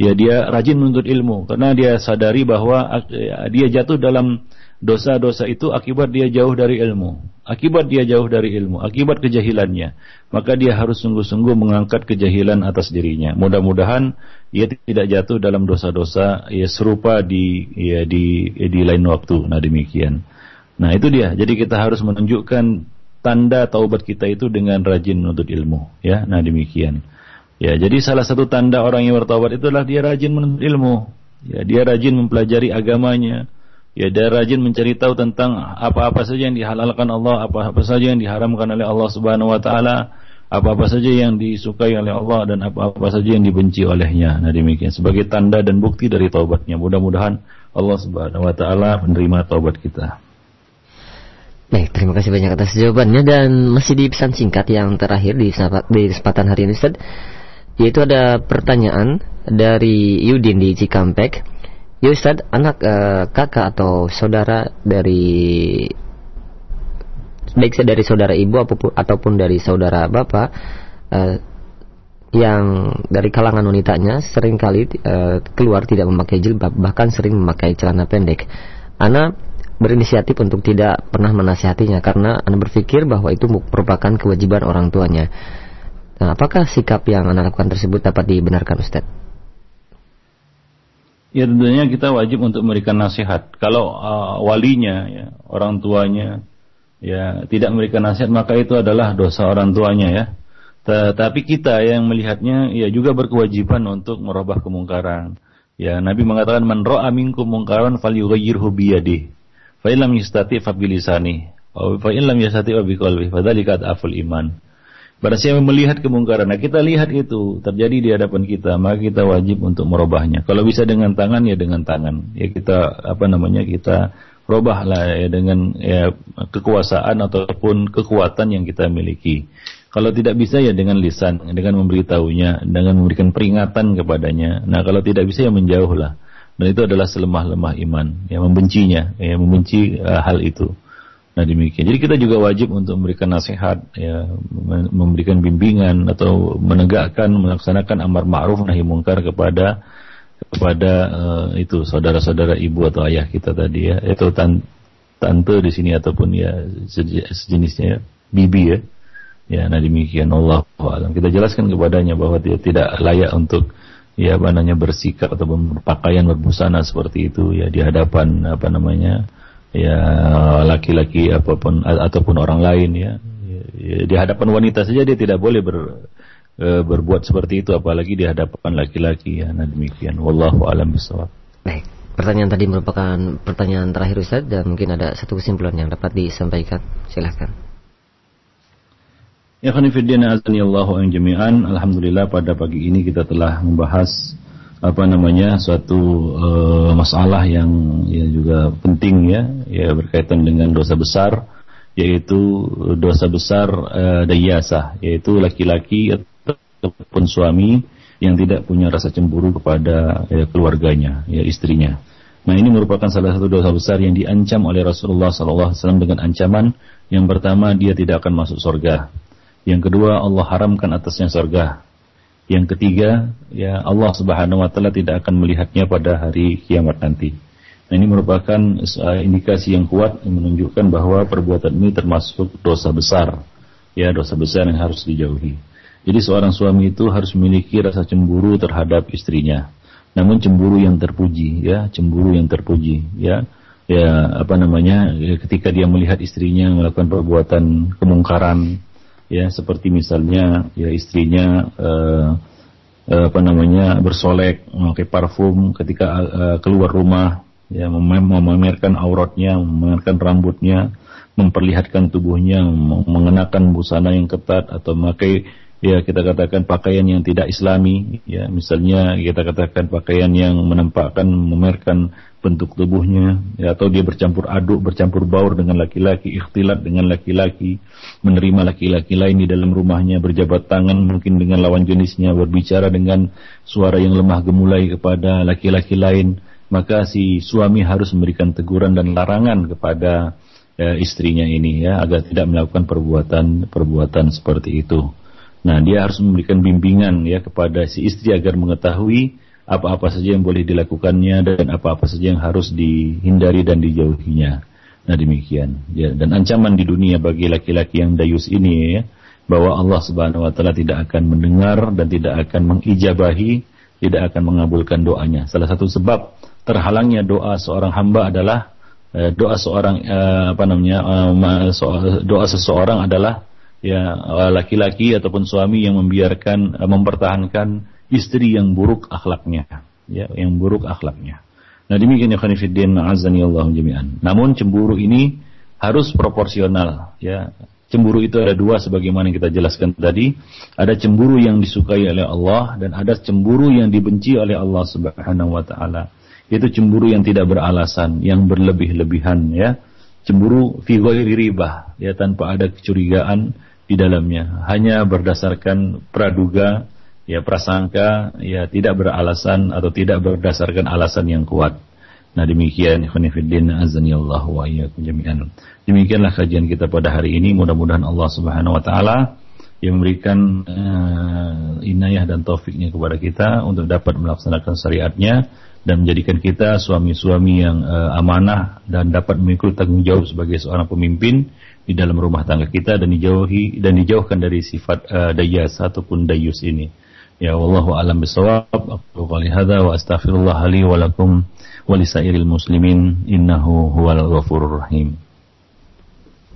Ya dia rajin menuntut ilmu karena dia sadari bahwa ya, dia jatuh dalam dosa-dosa itu akibat dia jauh dari ilmu, akibat dia jauh dari ilmu, akibat kejahilannya. Maka dia harus sungguh-sungguh mengangkat kejahilan atas dirinya. Mudah-mudahan ia tidak jatuh dalam dosa-dosa ya serupa di ya di di lain waktu. Nah demikian. Nah itu dia. Jadi kita harus menunjukkan tanda taubat kita itu dengan rajin menuntut ilmu. Ya, nah demikian. Ya, jadi salah satu tanda orang yang bertaubat itulah dia rajin menuntut ilmu. Ya, dia rajin mempelajari agamanya Ya dia rajin mencari tahu tentang apa-apa saja yang dihalalkan Allah, apa-apa saja yang diharamkan oleh Allah Subhanahu wa taala, apa-apa saja yang disukai oleh Allah dan apa-apa saja yang dibenci olehnya. Nah demikian sebagai tanda dan bukti dari taubatnya. Mudah-mudahan Allah Subhanahu wa taala menerima taubat kita. Baik, terima kasih banyak atas jawabannya dan masih di pesan singkat yang terakhir di kesempatan hari ini Ustaz yaitu ada pertanyaan dari Yudin di Cikampek. Ya Ustaz, anak uh, kakak atau saudara dari baik dari saudara ibu ataupun dari saudara bapak uh, yang dari kalangan wanitanya sering kali uh, keluar tidak memakai jilbab bahkan sering memakai celana pendek. Ana berinisiatif untuk tidak pernah menasihatinya karena Ana berpikir bahwa itu merupakan kewajiban orang tuanya. Nah, apakah sikap yang Anda lakukan tersebut dapat dibenarkan Ustaz? Ya tentunya kita wajib untuk memberikan nasihat. Kalau uh, walinya, ya, orang tuanya, ya tidak memberikan nasihat maka itu adalah dosa orang tuanya ya. Tetapi kita yang melihatnya ya juga berkewajiban untuk merubah kemungkaran. Ya Nabi mengatakan man ra'a minkum mungkaran falyughayyirhu bi yadihi. Fa illam yastati fa bi lisanihi. Fa illam yastati fa bi qalbihi. Fadzalika aful iman. Pada siapa melihat kemungkaran, nah kita lihat itu terjadi di hadapan kita, maka kita wajib untuk merubahnya. Kalau bisa dengan tangan ya dengan tangan. Ya kita apa namanya kita robahlah ya dengan ya, kekuasaan ataupun kekuatan yang kita miliki. Kalau tidak bisa ya dengan lisan, dengan memberitahunya, dengan memberikan peringatan kepadanya. Nah kalau tidak bisa ya menjauhlah. Dan itu adalah selemah-lemah iman, ya membencinya, ya membenci uh, hal itu. Nah demikian. Jadi kita juga wajib untuk memberikan nasihat, ya, memberikan bimbingan atau menegakkan, melaksanakan amar ma'ruf nahi mungkar kepada kepada uh, itu saudara-saudara ibu atau ayah kita tadi ya, itu tan tante di sini ataupun ya sejenisnya ya, bibi ya. Ya, nah demikian Allah alam. Kita jelaskan kepadanya bahwa dia tidak layak untuk ya apa bersikap atau berpakaian berbusana seperti itu ya di hadapan apa namanya ya laki-laki apa pun ataupun orang lain ya. ya di hadapan wanita saja dia tidak boleh ber, e, berbuat seperti itu apalagi di hadapan laki-laki ya. Nah demikian. Wallahu alam bisawab baik. Pertanyaan tadi merupakan pertanyaan terakhir Ustaz dan mungkin ada satu kesimpulan yang dapat disampaikan. Silahkan Ya khanifiddina azani Allahu jami'an. Alhamdulillah pada pagi ini kita telah membahas apa namanya suatu uh, masalah yang ya juga penting ya ya berkaitan dengan dosa besar yaitu dosa besar uh, dayasa yaitu laki-laki ataupun suami yang tidak punya rasa cemburu kepada ya, keluarganya ya istrinya. Nah ini merupakan salah satu dosa besar yang diancam oleh Rasulullah SAW dengan ancaman yang pertama dia tidak akan masuk surga. Yang kedua Allah haramkan atasnya surga. Yang ketiga, ya Allah Subhanahu wa taala tidak akan melihatnya pada hari kiamat nanti. Nah, ini merupakan uh, indikasi yang kuat yang menunjukkan bahwa perbuatan ini termasuk dosa besar. Ya, dosa besar yang harus dijauhi. Jadi seorang suami itu harus memiliki rasa cemburu terhadap istrinya. Namun cemburu yang terpuji, ya, cemburu yang terpuji, ya. Ya, apa namanya? Ya, ketika dia melihat istrinya melakukan perbuatan kemungkaran, ya seperti misalnya ya istrinya uh, uh, apa namanya bersolek memakai parfum ketika uh, keluar rumah ya memamerkan auratnya memamerkan rambutnya memperlihatkan tubuhnya mengenakan busana yang ketat atau memakai ya kita katakan pakaian yang tidak islami ya misalnya kita katakan pakaian yang menampakkan memamerkan bentuk tubuhnya ya atau dia bercampur aduk bercampur baur dengan laki-laki ikhtilat dengan laki-laki menerima laki-laki lain di dalam rumahnya berjabat tangan mungkin dengan lawan jenisnya berbicara dengan suara yang lemah gemulai kepada laki-laki lain maka si suami harus memberikan teguran dan larangan kepada ya, istrinya ini ya agar tidak melakukan perbuatan perbuatan seperti itu Nah, dia harus memberikan bimbingan ya kepada si istri agar mengetahui apa-apa saja yang boleh dilakukannya dan apa-apa saja yang harus dihindari dan dijauhinya. Nah, demikian. Ya, dan ancaman di dunia bagi laki-laki yang dayus ini ya, bahwa Allah Subhanahu wa taala tidak akan mendengar dan tidak akan mengijabahi, tidak akan mengabulkan doanya. Salah satu sebab terhalangnya doa seorang hamba adalah eh, doa seorang eh, apa namanya eh, doa seseorang adalah ya laki-laki ataupun suami yang membiarkan uh, mempertahankan istri yang buruk akhlaknya ya yang buruk akhlaknya nah demikian ya khanifiddin azani Allah jami'an namun cemburu ini harus proporsional ya Cemburu itu ada dua sebagaimana yang kita jelaskan tadi. Ada cemburu yang disukai oleh Allah dan ada cemburu yang dibenci oleh Allah Subhanahu wa taala. Itu cemburu yang tidak beralasan, yang berlebih-lebihan ya. Cemburu fi ghairi ribah, ya tanpa ada kecurigaan di dalamnya. Hanya berdasarkan praduga, ya prasangka, ya tidak beralasan atau tidak berdasarkan alasan yang kuat. Nah demikian ikhwanifiddin Allah wa iyyakum jami'an. Demikianlah kajian kita pada hari ini. Mudah-mudahan Allah Subhanahu wa taala yang memberikan uh, inayah dan taufiknya kepada kita untuk dapat melaksanakan syariatnya dan menjadikan kita suami-suami yang uh, amanah dan dapat memikul tanggung jawab sebagai seorang pemimpin di dalam rumah tangga kita dan dijauhi dan dijauhkan dari sifat uh, dayas ataupun dayus ini. Ya wallahu alam bisawab. Aku qali hadza wa astaghfirullah li wa lakum wa lisairil muslimin innahu huwal ghafurur rahim.